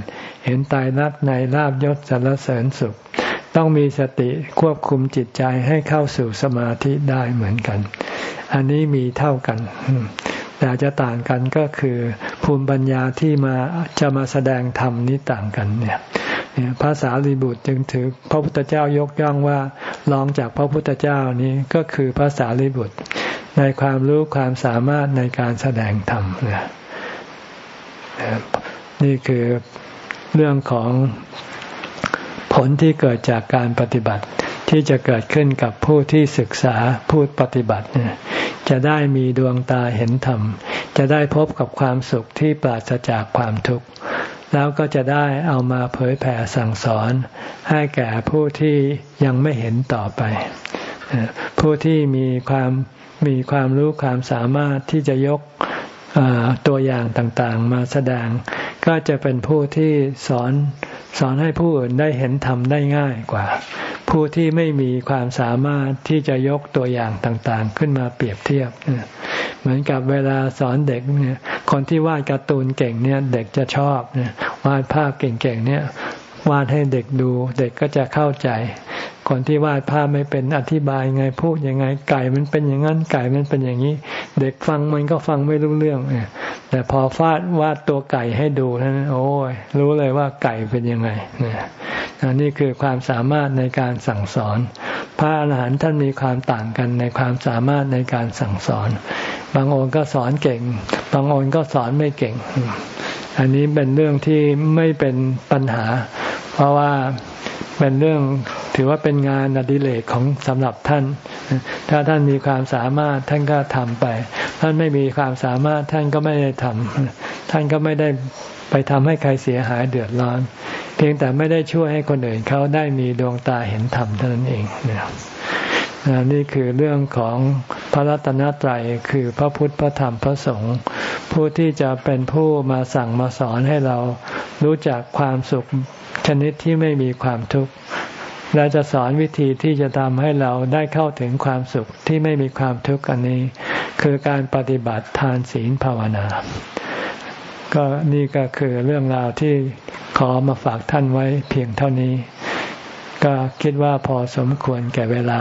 เห็นตายรักในลาบยศสรรเสริญสุข ต้องมีสติควบคุมจิตใจให้เข้าสู่สมาธิได้เหมือนกัน อันนี้มีเท่ากันแต่จะต่างกันก็คือภูมิปัญญาที่มาจะมาแสดงธรรมนี้ต่างกันเนี่ย ภาษาลีบุตรจึงถือพระพุทธเจ้ายกย่องว่าลองจากพระพุทธเจ้านี้ก็คือภาษาลีบุตร ในความรู้ความสามารถในการแสดงธรรมนะนี่คือเรื่องของผลที่เกิดจากการปฏิบัติที่จะเกิดขึ้นกับผู้ที่ศึกษาผู้ปฏิบัติจะได้มีดวงตาเห็นธรรม จะได้พบกับความสุขที่ปราศจากความทุกข์ แล้วก็จะได้เอามาเผยแผ่สั่งสอน ให้แก่ผู้ที่ยังไม่เห็นต่อไป ผู้ที่มีความมีความรู้ความสามารถที่จะยกตัวอย่างต่างๆ มาแสดง ก็จะเป็นผู้ที่สอน สอนให้ผู้อื่นได้เห็นธรรมได้ง่ายกว่า ผู้ที่ไม่มีความสามารถที่จะยกตัวอย่างต่างๆ ขึ้นมาเปรียบเทียบ เหมือนกับเวลาสอนเด็กเนี่ยคนที่วาดการ์ตูนเก่งเนี่ยเด็กจะชอบเนี่ยวาดภาพเก่งๆเนี่ยวาดให้เด็กดู เด็กก็จะเข้าใจ คนที่วาดภาพไม่เป็นอธิบายไงพูดยังไง ไก่มันเป็นอย่างนั้นไก่มันเป็นอย่างนี้ เด็กฟังมันก็ฟังไม่รู้เรื่องเแต่พอฟาดวาดตัวไก่ให้ดูนั้นโอ้ยรู้เลยว่าไก่เป็นยังไงนี่คือความสามารถในการสั่งสอน พระอาหารหันต์ท่านมีความต่างกันในความสามารถในการสั่งสอน บางองค์ก็สอนเก่ง บางองค์ก็สอนไม่เก่ง อันนี้เป็นเรื่องที่ไม่เป็นปัญหา เพราะว่า เป็นเรื่องถือว่าเป็นงานอดิเรกของสำหรับท่าน ถ้าท่านมีความสามารถท่านก็ทำไป ท่านไม่มีความสามารถท่านก็ไม่ได้ทำท่านก็ไม่ได้ไปทำให้ใครเสียหายเดือดร้อน เพียงแต่ไม่ได้ช่วยให้คนอื่นเขาได้มีดวงตาเห็นธรรมเท่านั้นเองนะครับ นี่คือเรื่องของพระรัตนตรัยคือพระพุทธพระธรรมพระสงฆ์ผู้ที่จะเป็นผู้มาสั่งมาสอนให้เรารู้จักความสุขชนิดที่ไม่มีความทุกข์และจะสอนวิธีที่จะทำให้เราได้เข้าถึงความสุขที่ไม่มีความทุกข์อันนี้ คือการปฏิบัติทานศีลภาวนา ก็นี่ก็คือเรื่องราวที่ขอมาฝากท่านไว้เพียงเท่านี้ ก็คิดว่าพอสมควรแก่เวลา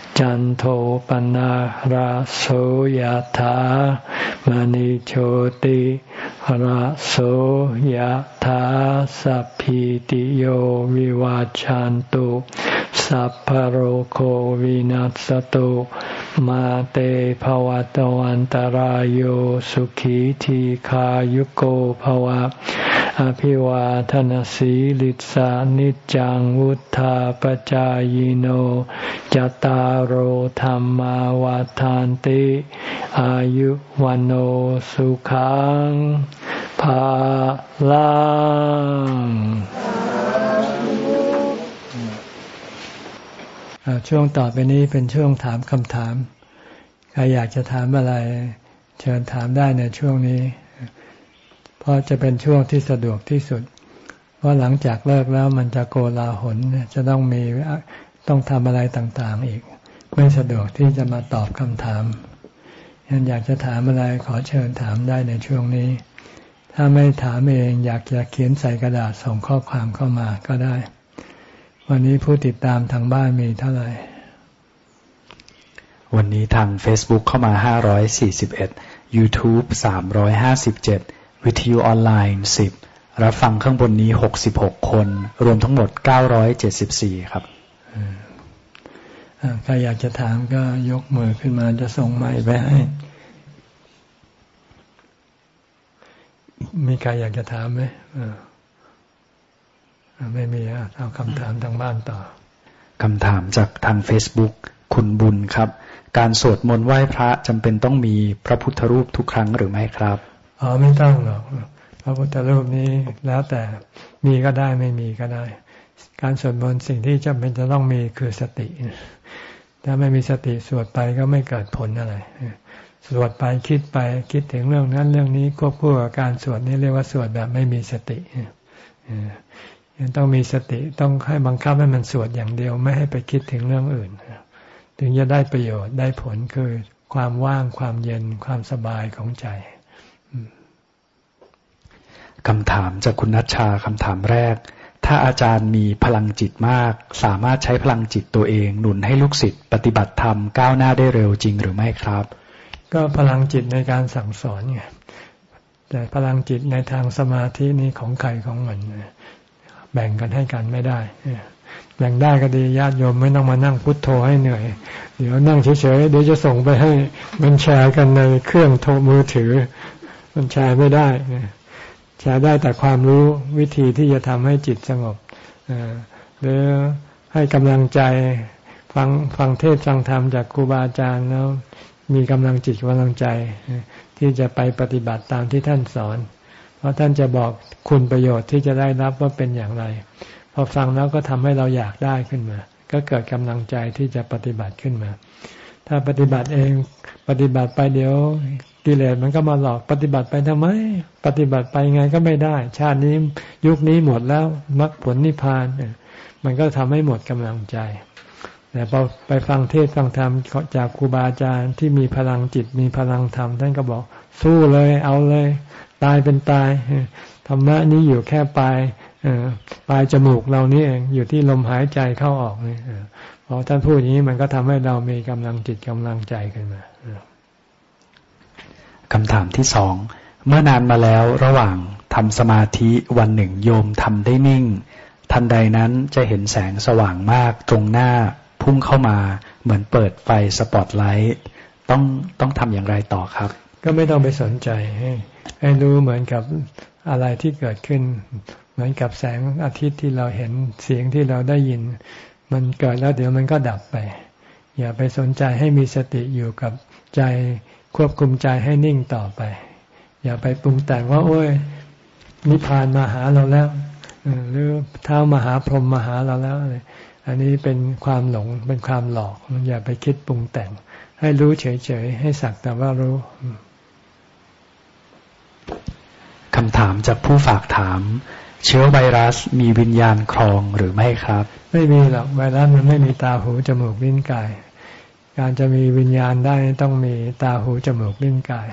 จันโทปนะราโสยธามณิโชติราโสยธาสัพพิติโยวิวาจันตุสัพพโรโควินัสตุมาเตภวะตวันตารโยสุขีทีขายุโกภวะ อภิวาทนสีลิสานิจังวุธาปจายโนจตารโหธรรมาวาทานติ อายุวันโอสุขังภาลังช่วงต่อไปนี้เป็นช่วงถามคำถาม ใครอยากจะถามอะไร เชิญถามได้ในช่วงนี้ เพราะจะเป็นช่วงที่สะดวกที่สุด เพราะหลังจากเลิกแล้วมันจะโกลาหลจะต้องมีต้องทำอะไรต่างๆอีก ไม่สะดวกที่จะมาตอบคำถามยันอยากจะถามอะไรขอเชิญถามได้ในช่วงนี้ ถ้าไม่ถามเองอยากจะเขียนใส่กระดาษส่งข้อความเข้ามาก็ได้ วันนี้ผู้ติดตามทางบ้านมีเท่าไหร่ วันนี้ทาง Facebook เข้ามา 541 YouTube 357 วิทยุออนไลน์สิบรับฟังข้างบนนี้หกสิบหกคน รวมทั้งหมดเก้าร้อยเจ็ดสิบสี่ครับใครอยากจะถามก็ยกมือขึ้นมาจะส่งไม้ไปให้ มีใครอยากจะถามไหมไม่มีเอาคำถามทางบ้านต่อคำถามจากทาง Facebook คุณบุญครับ การสวดมนต์ไหว้พระจำเป็นต้องมีพระพุทธรูปทุกครั้งหรือไม่ครับ อ๋อไม่ต้องหรอกพระพุทธรูปนี้แล้วแต่มีก็ได้ไม่มีก็ได้ การสวดมนต์สิ่งที่จำเป็นจะต้องมีคือสติ ถ้าไม่มีสติสวดไปก็ไม่เกิดผลอะไรสวดไปคิดไปคิดถึงเรื่องนั้นเรื่องนี้ควบคู่กับการสวดนี่เรียกว่าสวดแบบไม่มีสติยังต้องมีสติต้องให้บังคับให้มันสวดอย่างเดียวไม่ให้ไปคิดถึงเรื่องอื่น ถึงจะได้ประโยชน์ได้ผลคือความว่างความเย็นความสบายของใจ คำถามจากคุณนัชชาคำถามแรก ถ้าอาจารย์มีพลังจิตมาก สามารถใช้พลังจิตตัวเอง หนุนให้ลูกศิษย์ปฏิบัติธรรมก้าวหน้าได้เร็วจริงหรือไม่ครับ ก็พลังจิตในการสั่งสอนไงแต่พลังจิตในทางสมาธินี้ของใครของมันแบ่งกันให้กันไม่ได้แบ่งได้ก็ดีญาติโยมไม่ต้องมานั่งพุทโธให้เหนื่อย เดี๋ยวนั่งเฉยๆเดี๋ยวจะส่งไปให้มันแชร์กันในเครื่องโทรมือถือ มันแชร์ไม่ได้ แชร์ได้แต่ความรู้วิธีที่จะทำให้จิตสงบหรือให้กำลังใจฟังฟังเทศฟังธรรมจากครูบาอาจารย์แล้ว มีกำลังจิตกำลังใจ ที่จะไปปฏิบัติตามที่ท่านสอน เพราะท่านจะบอกคุณประโยชน์ที่จะได้รับว่าเป็นอย่างไร พอฟังแล้วก็ทำให้เราอยากได้ขึ้นมา ก็เกิดกำลังใจที่จะปฏิบัติขึ้นมา ถ้าปฏิบัติเองปฏิบัติไปเดี๋ยว กิเลสมันก็มาหลอกปฏิบัติไปทำไม ปฏิบัติไปไงก็ไม่ได้ ชาตินี้ยุคนี้หมดแล้วมรรคผลนิพพานมันก็ทำให้หมดกำลังใจแต่พอไปฟังเทศฟังธรรมจากครูบาอาจารย์ที่มีพลังจิตมีพลังธรรมท่านก็บอก สู้เลยเอาเลย ตายเป็นตายธรรมะนี้อยู่แค่ปลายปลายจมูกเรานี่เองอยู่ที่ลมหายใจเข้าออกนี่พอท่านพูดอย่างนี้มันก็ทำให้เรามีกำลังจิตกำลังใจขึ้นมา คำถามที่สอง เมื่อนานมาแล้วระหว่างทำสมาธิวันหนึ่งโยมทำได้นิ่ง ทันใดนั้นจะเห็นแสงสว่างมากตรงหน้าพุ่งเข้ามาเหมือนเปิดไฟสปอตไลท์ต้องต้องทำอย่างไรต่อครับ ก็ไม่ต้องไปสนใจ ให้ให้รู้เหมือนกับอะไรที่เกิดขึ้น เหมือนกับแสงอาทิตย์ที่เราเห็นเสียงที่เราได้ยิน มันเกิดแล้วเดี๋ยวมันก็ดับไป อย่าไปสนใจให้มีสติอยู่กับใจ ควบคุมใจให้นิ่งต่อไป อย่าไปปรุงแต่งว่าโอ้ยนิพพานมาหาเราแล้วหรือเท้ามาหาพรหมมาหาเราแล้วอันนี้เป็นความหลงเป็นความหลอกอย่าไปคิดปรุงแต่ง ให้รู้เฉยๆให้สักแต่ว่ารู้คำถามจากผู้ฝากถาม เชื้อไวรัสมีวิญญาณครองหรือไม่ครับ ไม่มีหรอกไวรัสมันไม่มีตาหูจมูกลิ้นกาย การจะมีวิญญาณได้ต้องมีตาหูจมูกลิ้นกาย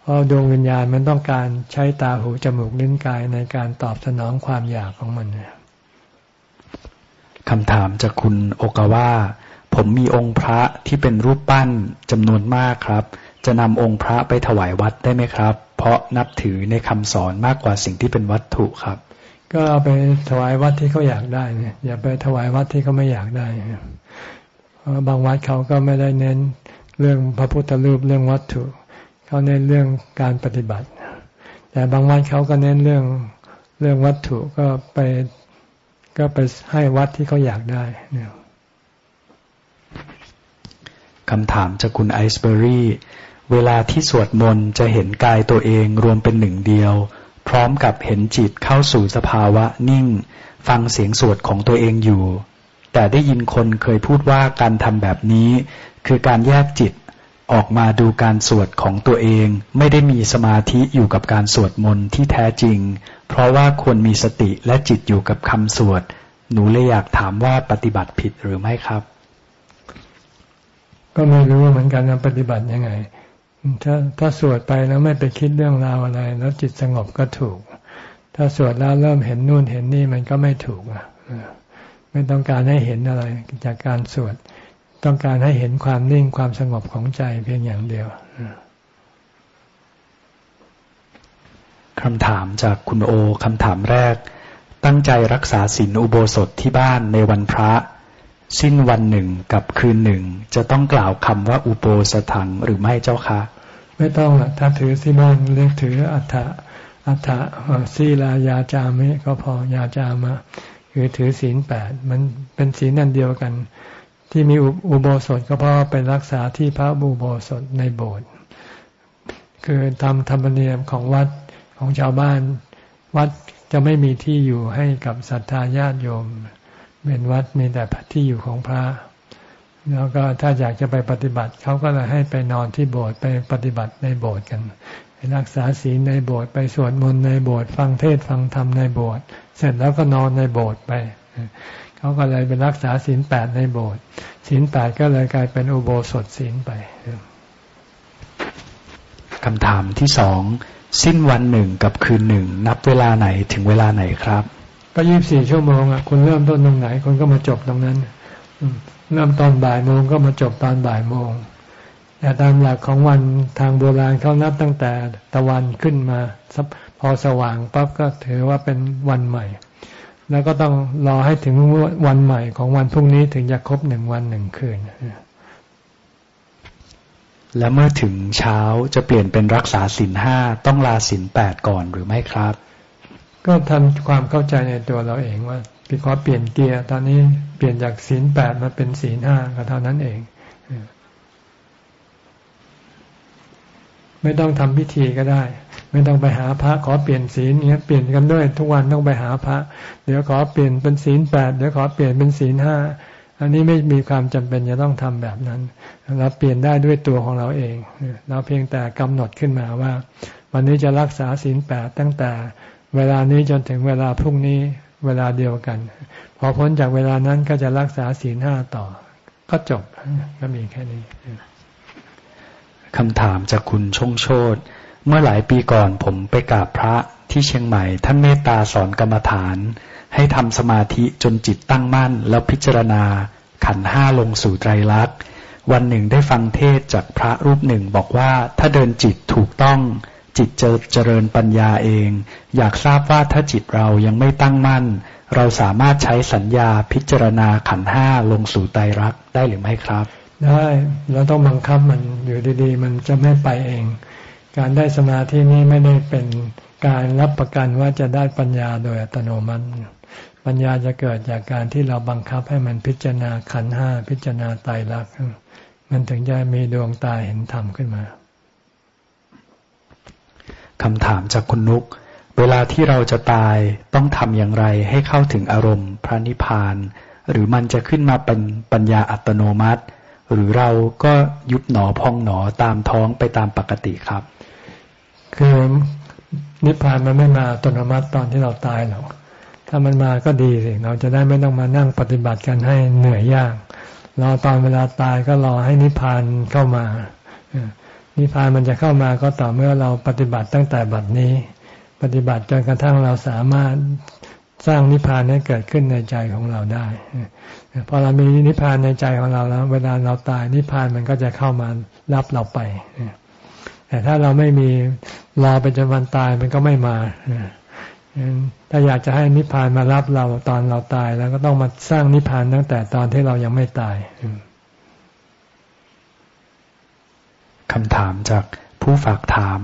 เพราะดวงวิญญาณมันต้องการใช้ตาหูจมูกลิ้นกายในการตอบสนองความอยากของมันคำถามจากคุณโอกาว่าผมมีองค์พระที่เป็นรูปปั้นจำนวนมากครับ จะนำองค์พระไปถวายวัดได้ไหมครับ เพราะนับถือในคำสอนมากกว่าสิ่งที่เป็นวัตถุครับ ก็เอาไปถวายวัดที่เขาอยากได้เนี่ยอย่าไปถวายวัดที่เขาไม่อยากได้เพราะ บางวัดเขาก็ไม่ได้เน้นเรื่องพระพุทธรูปเรื่องวัตถุ เขาเน้นเรื่องการปฏิบัติ แต่บางวัดเขาก็เน้นเรื่องเรื่องวัตถุก็ไปก็ไปให้วัดที่เขาอยากได้เนี่ยคำถามจากคุณไอซ์เบอรี่ เวลาที่สวดมนต์จะเห็นกายตัวเองรวมเป็นหนึ่งเดียว พร้อมกับเห็นจิตเข้าสู่สภาวะนิ่ง ฟังเสียงสวดของตัวเองอยู่ แต่ได้ยินคนเคยพูดว่าการทำแบบนี้ คือการแยกจิตออกมาดูการสวดของตัวเอง ไม่ได้มีสมาธิอยู่กับการสวดมนต์ที่แท้จริง เพราะว่าควรมีสติและจิตอยู่กับคำสวด หนูเลยอยากถามว่าปฏิบัติผิดหรือไม่ครับ ก็ไม่รู้เหมือนกันนะปฏิบัติยังไง ถ้าถ้าสวดไปแล้วไม่ไปคิดเรื่องราวอะไร แล้วจิตสงบก็ถูก ถ้าสวดแล้วเริ่มเห็นนู่นเห็นนี่มันก็ไม่ถูกอะ ไม่ต้องการให้เห็นอะไรจากการสวด ต้องการให้เห็นความนิ่งความสงบของใจเพียงอย่างเดียวคำถามจากคุณโอคำถามแรก ตั้งใจรักษาศีลอุโบสถที่บ้านในวันพระ สิ้นวันหนึ่งกับคืนหนึ่ง จะต้องกล่าวคำว่าอุโปสถังหรือไม่เจ้าคะ ไม่ต้องละถ้าถือสิบ้านเรียกถืออัฏฐะอัฏฐะศีลายาจามิก็พอยาจามะ คือถือศีลแปดมันเป็นศีลนั่นเดียวกัน ที่มีอุโบสถก็เพราะเป็นรักษาที่พระอุโบสถในโบสถ์คือทำธรรมเนียมของวัดของชาวบ้าน วัดจะไม่มีที่อยู่ให้กับศรัทธาญาติโยม เป็นวัดมีแต่ที่อยู่ของพระ แล้วก็ถ้าอยากจะไปปฏิบัติเขาก็เลยให้ไปนอนที่โบสถ์ไปปฏิบัติในโบสถ์กันไปรักษาศีลในโบสถ์ไปสวดมนต์ในโบสถ์ฟังเทศฟังธรรมในโบสถ์ เสร็จแล้วก็นอนในโบสถ์ไปเขาก็เลยเป็นรักษาศีลแปดในโบสถ์ศีลแปดก็เลยกลายเป็นอุโบสถศีลไปคำถามที่สองสิ้นวันหนึ่งกับคืนหนึ่งนับเวลาไหนถึงเวลาไหนครับ ก็ยี่บสี่ชั่วโมงอะคุณเริ่มต้นตรงไหนคุณก็มาจบตรงนั้นเริ่มตอนบ่ายโมงก็มาจบตอนบ่ายโมงแต่ตามหลักของวันทางโบราณเขานับตั้งแต่ตะวันขึ้นมา พอสว่างปั๊บก็ถือว่าเป็นวันใหม่ แล้วก็ต้องรอให้ถึงวันใหม่ของวันพรุ่งนี้ถึงจะครบหนึ่งวันหนึ่งคืนและเมื่อถึงเช้าจะเปลี่ยนเป็นรักษาศีลห้าต้องลาศีลแปดก่อนหรือไม่ครับ ก็ทำความเข้าใจในตัวเราเองว่าพี่ขอเปลี่ยนเกียร์ตอนนี้เปลี่ยนจากศีลแปดมาเป็นศีลห้าก็เท่านั้นเอง ไม่ต้องทำพิธีก็ได้ ไม่ต้องไปหาพระขอเปลี่ยนศีลเนี้ยเปลี่ยนกันด้วย ทุกวันต้องไปหาพระ เดี๋ยวขอเปลี่ยนเป็นศีลแปดเดี๋ยวขอเปลี่ยนเป็นศีลห้าอันนี้ไม่มีความจำเป็นจะต้องทำแบบนั้น เราเปลี่ยนได้ด้วยตัวของเราเอง เราเพียงแต่กำหนดขึ้นมาว่า วันนี้จะรักษาศีลแปดตั้งแต่ เวลานี้จนถึงเวลาพรุ่งนี้เวลาเดียวกัน พอพ้นจากเวลานั้นก็จะรักษาศีลห้าต่อ ก็จบก็มีแค่นี้คำถามจากคุณชงโชต เมื่อหลายปีก่อนผมไปกราบพระที่เชียงใหม่ ท่านเมตตาสอนกรรมฐาน ให้ทำสมาธิจนจิตตั้งมั่น แล้วพิจารณาขันห้าลงสู่ไตรลักษณ์ วันหนึ่งได้ฟังเทศจากพระรูปหนึ่งบอกว่าถ้าเดินจิตถูกต้อง จิตเจเจริญปัญญาเอง อยากทราบว่าถ้าจิตเรายังไม่ตั้งมั่น เราสามารถใช้สัญญาพิจารณาขันห้าลงสู่ไตรลักษณ์ได้หรือไม่ครับ ได้เราต้องบังคับมันอยู่ดีๆ มันจะไม่ไปเอง การได้สมาธินี้ไม่ได้เป็นการรับประกันว่าจะได้ปัญญาโดยอัตโนมัติ ปัญญาจะเกิดจากการที่เราบังคับให้มันพิจารณาขันห้าพิจารณาไตรลักษณ์มันถึงจะมีดวงตาเห็นธรรมขึ้นมาคำถามจากคุณนุก เวลาที่เราจะตายต้องทำอย่างไรให้เข้าถึงอารมณ์ พระนิพพาน หรือมันจะขึ้นมาเป็นปัญญาอัตโนมัติ หรือเราก็ยุบหนอพองหนอตามท้องไปตามปกติครับ คือนิพพานมันไม่มาอัตโนมัติตอนที่เราตายหรอก ถ้ามันมาก็ดีสิ เราจะได้ไม่ต้องมานั่งปฏิบัติกันให้เหนื่อยยาก รอตอนเวลาตายก็รอให้นิพพานเข้ามา นิพพานมันจะเข้ามาก็ต่อเมื่อเราปฏิบัติตั้งแต่บัดนี้ ปฏิบัติจนกระทั่งเราสามารถสร้างนิพพานให้เกิดขึ้นในใจของเราได้ พอเรามีนิพพานในใจของเราแล้ว เวลาเราตายนิพพานมันก็จะเข้ามารับเราไป แต่ถ้าเราไม่มีรอไปจนวันตายมันก็ไม่มาถ้าอยากจะให้นิพพานมารับเราตอนเราตายแล้วก็ต้องมาสร้างนิพพานตั้งแต่ตอนที่เรายังไม่ตายคำถามจากผู้ฝากถาม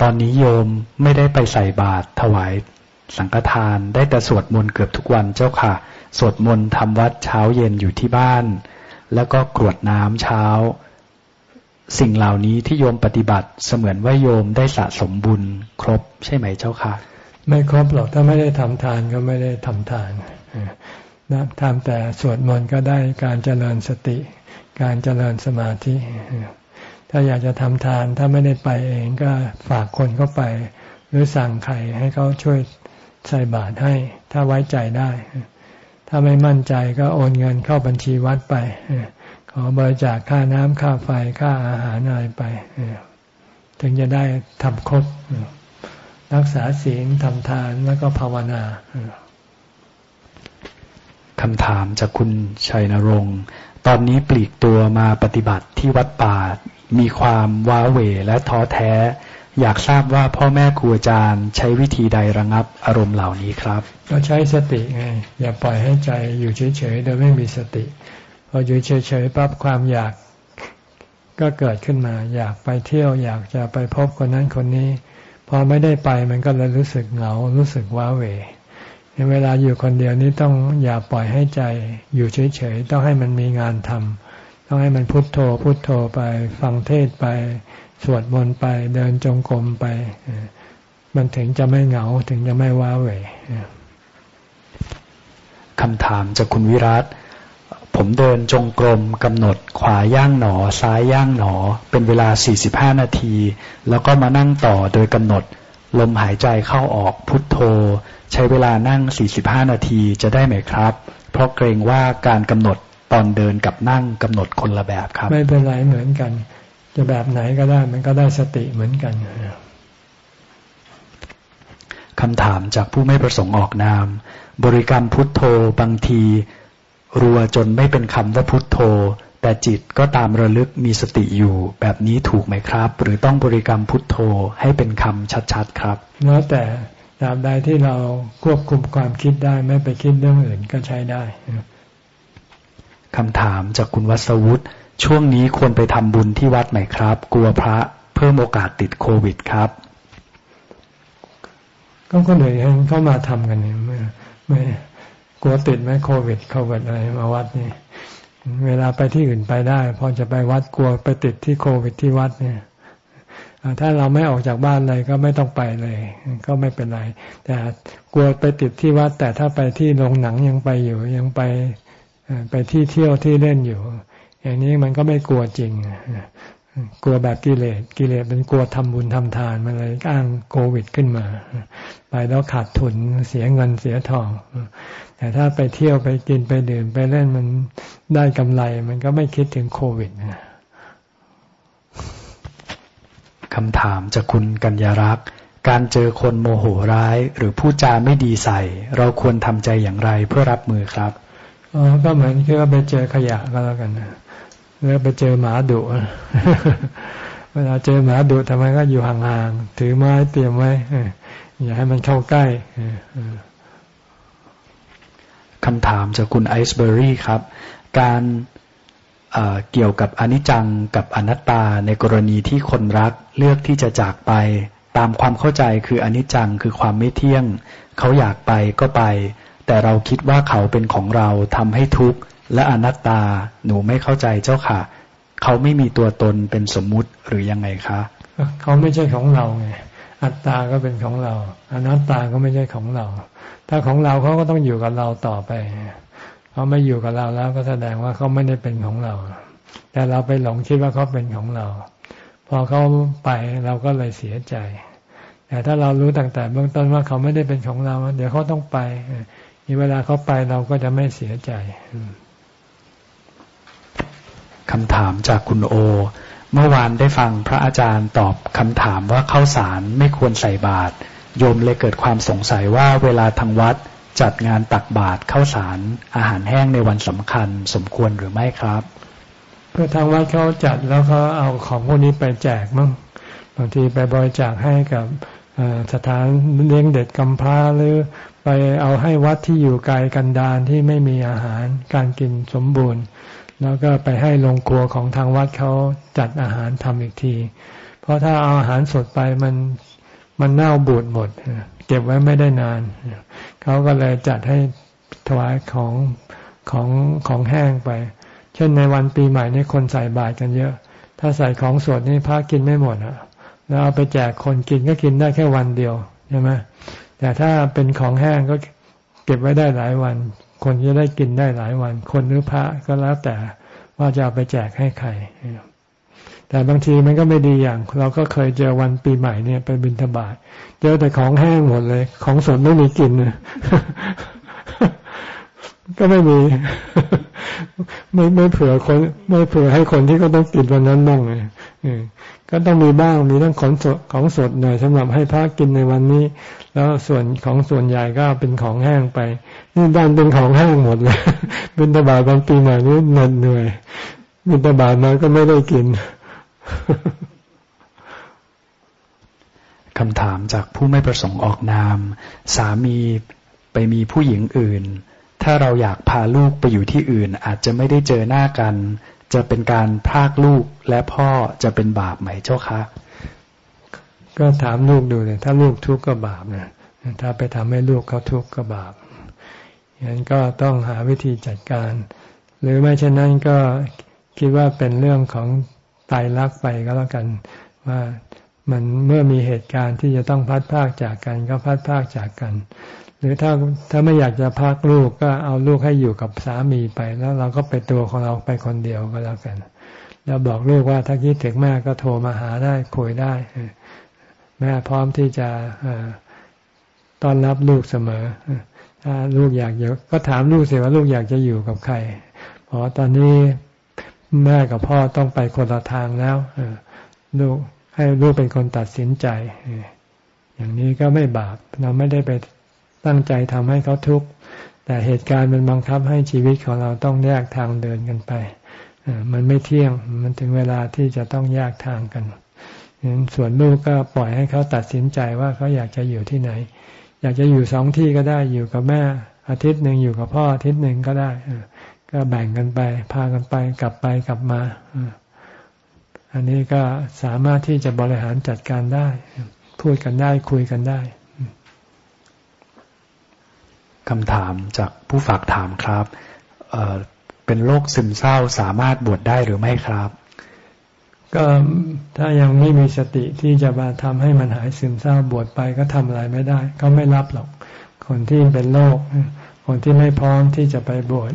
ตอนนี้โยมไม่ได้ไปใส่บาตรถวายสังฆทานได้แต่สวดมนต์เกือบทุกวันเจ้าค่ะ สวดมนต์ทำวัดเช้าเย็นอยู่ที่บ้าน แล้วก็กรวดน้ำเช้า สิ่งเหล่านี้ที่โยมปฏิบัติเสมือนว่าโยมได้สะสมบุญครบใช่ไหมเจ้าค่ะไม่ครบหรอกถ้าไม่ได้ทำทานก็ไม่ได้ทำทานนะทำแต่สวดมนต์ก็ได้การเจริญสติ การเจริญสมาธิ ถ้าอยากจะทำทานถ้าไม่ได้ไปเองก็ฝากคนเข้าไป หรือสั่งใครให้เขาช่วยใส่บาตรให้ ถ้าไว้ใจได้ ถ้าไม่มั่นใจก็โอนเงินเข้าบัญชีวัดไป ขอบริจาคค่าน้ำค่าไฟค่าอาหารอะไรไปถึงจะได้ทำครบรักษาศีลทำทานแล้วก็ภาวนาคำถามจากคุณชัยนรงค์ตอนนี้ปลีกตัวมาปฏิบัติที่วัดป่ามีความว้าเหวและท้อแท้ อยากทราบว่าพ่อแม่ครูอาจารย์ใช้วิธีใดระงับอารมณ์เหล่านี้ครับ ก็ใช้สติไง อย่าปล่อยให้ใจอยู่เฉยๆโดยไม่มีสติ พออยู่เฉยๆปั๊บความอยากก็เกิดขึ้นมา อยากไปเที่ยวอยากจะไปพบคนนั้นคนนี้ พอไม่ได้ไปมันก็เลยรู้สึกเหงารู้สึกว้าเหวในเวลาอยู่คนเดียวนี้ต้องอย่าปล่อยให้ใจอยู่เฉยๆต้องให้มันมีงานทำต้องให้มันพุโทโธ พุโทโธไปฟังเทศไป สวดมนต์ไปเดินจงกรมไป มันถึงจะไม่เหงาถึงจะไม่ว้าเหวคำถามจากคุณวิรัต ผมเดินจงกรมกำหนดขวาย่างหนอ ซ้ายย่างหนอ เป็นเวลา 45 นาที แล้วก็มานั่งต่อโดยกำหนด ลมหายใจเข้าออกพุทโธ ใช้เวลานั่ง 45 นาทีจะได้ไหมครับ เพราะเกรงว่าการกำหนดตอนเดินกับนั่งกำหนดคนละแบบครับ ไม่เป็นไรเหมือนกัน จะแบบไหนก็ได้มันก็ได้สติเหมือนกันคำถามจากผู้ไม่ประสงค์ออกนาม บริกรรมพุทโธบางที รัวจนไม่เป็นคำว่าพุทโธ แต่จิตก็ตามระลึกมีสติอยู่ แบบนี้ถูกไหมครับ หรือต้องบริกรรมพุทโธให้เป็นคำชัดๆครับแล้วแต่ตราบใดที่เราควบคุมความคิดได้ไม่ไปคิดเรื่องอื่นก็ใช้ได้คำถามจากคุณวัสวุฒิช่วงนี้ควรไปทำบุญที่วัดไหมครับ กลัวพระเพิ่มโอกาสติดโควิดครับ ก็คนอื่นเข้ามาทำกันเนี่ยไม่ไม่ กลัวติดไหมโควิดโควิดอะไรมาวัดนี่เวลาไปที่อื่นไปได้ พอจะไปวัดกลัวไปติดที่โควิดที่วัดเนี่ยถ้าเราไม่ออกจากบ้านเลยก็ไม่ต้องไปเลย ก็ไม่เป็นไร แต่กลัวไปติดที่วัด แต่ถ้าไปที่โรงหนังยังไปอยู่ ยังไปไปที่เที่ยวที่เล่นอยู่ อย่างนี้มันก็ไม่กลัวจริง กลัวแบบกิเลสกิเลสเป็นกลัวทำบุญทำทานมันเลยอ้างโควิดขึ้นมา ไปแล้วขาดทุนเสียเงินเสียทอง แต่ถ้าไปเที่ยวไปกินไปดื่มไปเล่นมันได้กำไร มันก็ไม่คิดถึงโควิดคำถามจากคุณกัญญารักษ์ การเจอคนโมโหร้าย หรือพูดจาไม่ดีใส่ เราควรทำใจอย่างไรเพื่อรับมือครับอ๋อก็เหมือนคือว่าไปเจอขยะก็แล้วกันนะ แล้วไปเจอหมาดุเวลาเจอหมาดุทำไมก็อยู่ห่างๆถือไม้เตรียมไว้อย่าให้มันเข้าใกล้คำถามจากคุณไอซ์เบอรี่ครับ การเเกี่ยวกับอนิจจังกับอนัตตาในกรณีที่คนรักเลือกที่จะจากไป ตามความเข้าใจคืออนิจจังคือความไม่เที่ยง เขาอยากไปก็ไป แต่เราคิดว่าเขาเป็นของเราทำให้ทุกข์ และอนัตตาหนูไม่เข้าใจเจ้าค่ะ เขาไม่มีตัวตนเป็นสมมุติหรือยังไงคะ เขาไม่ใช่ของเราไงอัตตาก็เป็นของเรา อนัตตาก็ไม่ใช่ของเรา ถ้าของเราเขาก็ต้องอยู่กับเราต่อไปเขาไม่อยู่กับเราแล้วก็แสดงว่าเขาไม่ได้เป็นของเรา แต่เราไปหลงคิดว่าเขาเป็นของเรา พอเขาไปเราก็เลยเสียใจ แต่ถ้าเรารู้ตั้งแต่เบื้องต้นว่าเขาไม่ได้เป็นของเรา เดี๋ยวเขาต้องไปมีเวลาเขาไปเราก็จะไม่เสียใจ คำถามจากคุณโอ เมื่อวานได้ฟังพระอาจารย์ตอบคำถามว่าข้าวสารไม่ควรใส่บาตรโยมเลยเกิดความสงสัยว่าเวลาทางวัดจัดงานตักบาตรข้าวสารอาหารแห้งในวันสำคัญสมควรหรือไม่ครับเพื่อทางวัดเขาจัดแล้วเขาเอาของพวกนี้ไปแจกมั้งบางทีไปบริจาคให้กับสถานเลี้ยงเด็กกำพร้าหรือไปเอาให้วัดที่อยู่ไกลกันดารที่ไม่มีอาหารการกินสมบูรณ์ แล้วก็ไปให้โรงครัวของทางวัดเขาจัดอาหารทำอีกที เพราะถ้าเอาอาหารสดไปมันมันเน่าบูดหมด เก็บไว้ไม่ได้นาน เขาก็เลยจัดให้ถวายของของของแห้งไป เช่นในวันปีใหม่นี่คนใส่บาตรกันเยอะ ถ้าใส่ของสดนี่พระกินไม่หมดอะ แล้วเอาไปแจกคนกินก็กินได้แค่วันเดียวใช่ไหมแต่ถ้าเป็นของแห้งก็เก็บไว้ได้หลายวัน คนจะได้กินได้หลายวัน คนหรือพระก็แล้วแต่ว่าจะเอาไปแจกให้ใครแต่บางทีมันก็ไม่ดีอย่าง เราก็เคยเจอวันปีใหม่เนี่ยไปบินทบาทเจอแต่ของแห้งหมดเลย ของสดไม่มีกินก็ไม่มีไม่ไม่เผื่อคน ไม่เผื่อให้คนที่เขาต้องกินวันนั้นบ้างเลย ก็ต้องมีบ้างมีทั้งของสดของสดหน่อยสำหรับให้พระกินในวันนี้ แล้วส่วนของส่วนใหญ่ก็เป็นของแห้งไป นี่ด้านเป็นของแห้งหมดเลยบินตบาบางปีใหม่นี้เหนื่อยเหนื่อยบินตบาทมาก็ไม่ได้กินคำถามจากผู้ไม่ประสงค์ออกนาม สามีไปมีผู้หญิงอื่น ถ้าเราอยากพาลูกไปอยู่ที่อื่น อาจจะไม่ได้เจอหน้ากัน จะเป็นการพากลูกและพ่อจะเป็นบาปไหมเจ้าคะก็ถามลูกดูเลยถ้าลูกทุกข์ก็บาปนะถ้าไปทำให้ลูกเขาทุกข์ก็บาปอย่างนั้นก็ต้องหาวิธีจัดการ หรือไม่เช่นนั้นก็คิดว่าเป็นเรื่องของตายรักไปก็แล้วกันว่ามันเมื่อมีเหตุการณ์ที่จะต้องพัดพากจากกัน ก็พัดพากจากกัน หรือถ้าถ้าไม่อยากจะพักลูกก็เอาลูกให้อยู่กับสามีไป แล้วเราก็ไปตัวของเราไปคนเดียวก็แล้วกัน แล้วบอกลูกว่าถ้าคิดถึงแม่ก็โทรมาหาได้คุยได้แม่พร้อมที่จะต้อนรับลูกเสมอถ้าลูกอยากอยู่ก็ถามลูกสิว่าลูกอยากจะอยู่กับใครเพราะตอนนี้แม่กับพ่อต้องไปคนละทางแล้วลูกให้ลูกเป็นคนตัดสินใจอย่างนี้ก็ไม่บาปเราไม่ได้ไป ตั้งใจทำให้เขาทุกข์แต่เหตุการณ์มันบังคับให้ชีวิตของเราต้องแยกทางเดินกันไปมันไม่เที่ยงมันถึงเวลาที่จะต้องแยกทางกันส่วนลูกก็ปล่อยให้เขาตัดสินใจว่าเขาอยากจะอยู่ที่ไหน อยากจะอยู่สองที่ก็ได้อยู่กับแม่อาทิตย์หนึ่งอยู่กับพ่ออาทิตย์หนึ่งก็ได้ก็แบ่งกันไป พากันไปกลับไปกลับมาอันนี้ก็สามารถที่จะบริหารจัดการได้ พูดกันได้คุยกันได้ คำถามจากผู้ฝากถามครับเเป็นโรคซึมเศร้าสามารถบวชได้หรือไม่ครับ ก็ถ้ายังไม่มีสติที่จะมาทำให้มันหายซึมเศร้าบวชไปก็ทำอะไรไม่ได้เขาไม่รับหรอก คนที่เป็นโรคคนที่ไม่พร้อมที่จะไปบวช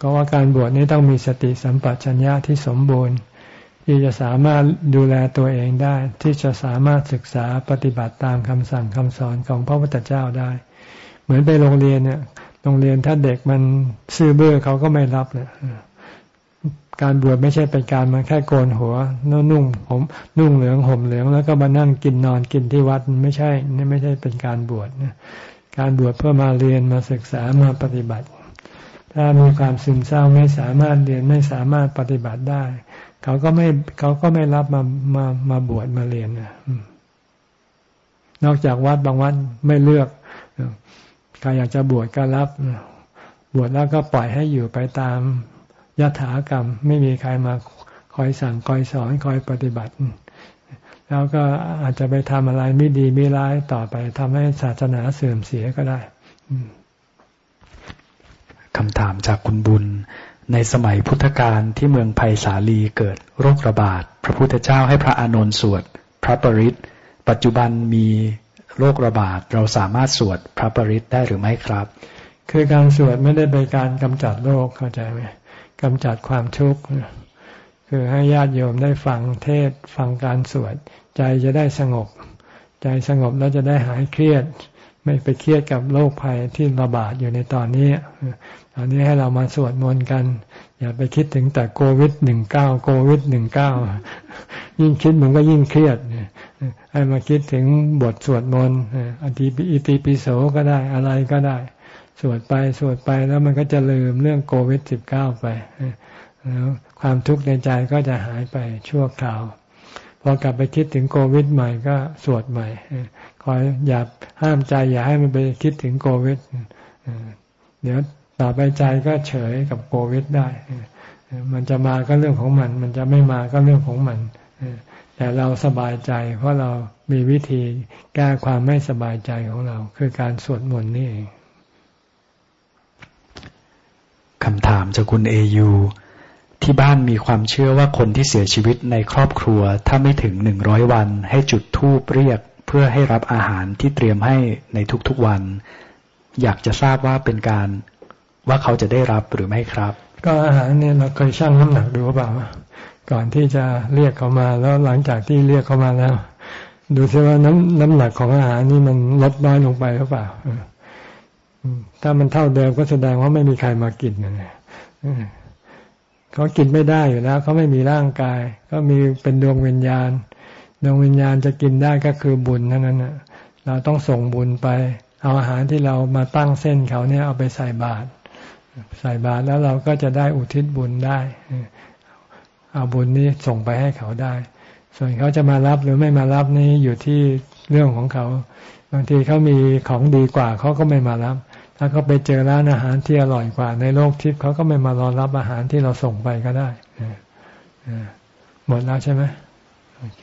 ก็ว่าการบวชนี้ต้องมีสติสัมปชัญญะที่สมบูรณ์ ที่จะสามารถดูแลตัวเองได้ ที่จะสามารถศึกษาปฏิบัติตามคำสั่งคำสอนของพระพุทธเจ้าได้ เหมือนไปโรงเรียนเนี่ยโรงเรียนถ้าเด็กมันซื่อเบื่อเขาก็ไม่รับเลยการบวชไม่ใช่เป็นการมาแค่โกนหัวนุ่งผมนุ่งเหลืองห่มเหลืองแล้วก็มานั่งกินนอนกินที่วัดไม่ใช่นี่ไม่ใช่เป็นการบวชการบวชเพื่อมาเรียนมาศึกษามาปฏิบัติ ถ้ามีความซึมเศร้าไม่สามารถเรียนไม่สามารถปฏิบัติได้ เขาก็ไม่เขาก็ไม่รับมามามาบวชมาเรียนนะนอกจากวัดบางวัดไม่เลือก ใครอยากจะบวชก็รับ บวชแล้วก็ปล่อยให้อยู่ไปตามยถากรรม ไม่มีใครมาคอยสั่งคอยสอนคอยปฏิบัติ แล้วก็อาจจะไปทำอะไรไม่ดีไม่ร้ายต่อไปทำให้ศาสนาเสื่อมเสียก็ได้คำถามจากคุณบุญ ในสมัยพุทธกาลที่เมืองไผ่สาลีเกิดโรคระบาด พระพุทธเจ้าให้พระอานนท์สวด พระปริตปัจจุบันมี โรคระบาด เราสามารถสวดพระปริตได้หรือไม่ครับ คือการสวดไม่ได้เป็นการกำจัดโรคเข้าใจไหมกำจัดความทุกข์คือให้ญาติโยมได้ฟังเทศฟังการสวด ใจจะได้สงบ ใจสงบแล้วจะได้หายเครียด ไม่ไปเครียดกับโรคภัยที่ระบาดอยู่ในตอนนี้ ตอนนี้ให้เรามาสวดมนต์กัน อย่าไปคิดถึงแต่โควิดหนึ่งเก้าโควิดหนึ่งเก้ายิ่งคิดมันก็ยิ่งเครียดให้มาคิดถึงบทสวดมนต์อธิปิอิติปิโสก็ได้อะไรก็ได้ สวดไปสวดไปแล้วมันก็จะลืมเรื่องโควิดสิบเก้าไปแล้วความทุกข์ในใจก็จะหายไปชั่วคราวพอกลับไปคิดถึงโควิดใหม่ก็สวดใหม่ อย อย่าห้ามใจ อย่าให้มันไปคิดถึงโควิดเดี๋ยวต่อไปใจก็เฉยกับโควิดได้มันจะมาก็เรื่องของมัน มันจะไม่มาก็เรื่องของมันแต่เราสบายใจ เพราะเรามีวิธีแก้ความไม่สบายใจของเรา คือการสวดมนต์นี่เองคำถามจากคุณเอยูที่บ้านมีความเชื่อว่าคนที่เสียชีวิตในครอบครัว ถ้าไม่ถึงหนึ่งร้อยวัน ให้จุดธูปเรียก เพื่อให้รับอาหารที่เตรียมให้ในทุกๆวัน อยากจะทราบว่าเป็นการว่าเขาจะได้รับหรือไม่ครับ ก็อาหารเนี่ยเราเคยชั่งน้ำหนักดูเปล่า ก่อนที่จะเรียกเขามาแล้วหลังจากที่เรียกเขามาแล้ว ดูซิว่าน้ำน้ำหนักของอาหารนี่มันลดน้อยลงไปหรือเปล่าถ้ามันเท่าเดิมก็แสดงว่าไม่มีใครมากินนะเขากินไม่ได้อยู่แล้วเขาไม่มีร่างกาย ก็มีเป็นดวงวิญญาณ ดวงวิญญาณจะกินได้ก็คือบุญเท่านั้นนะเราต้องส่งบุญไป เอาอาหารที่เรามาตั้งเส้นเขาเนี่ยเอาไปใส่บาตรใส่บาตรแล้วเราก็จะได้อุทิศบุญได้ เอาบุญนี้ส่งไปให้เขาได้ ส่วนเขาจะมารับหรือไม่มารับนี้อยู่ที่เรื่องของเขา บางทีเขามีของดีกว่าเขาก็ไม่มารับ ถ้าเขาไปเจอร้านอาหารที่อร่อยกว่า ในโลกทิพย์เขาก็ไม่มารอรับอาหารที่เราส่งไปก็ได้หมดแล้วใช่ไหมโอเค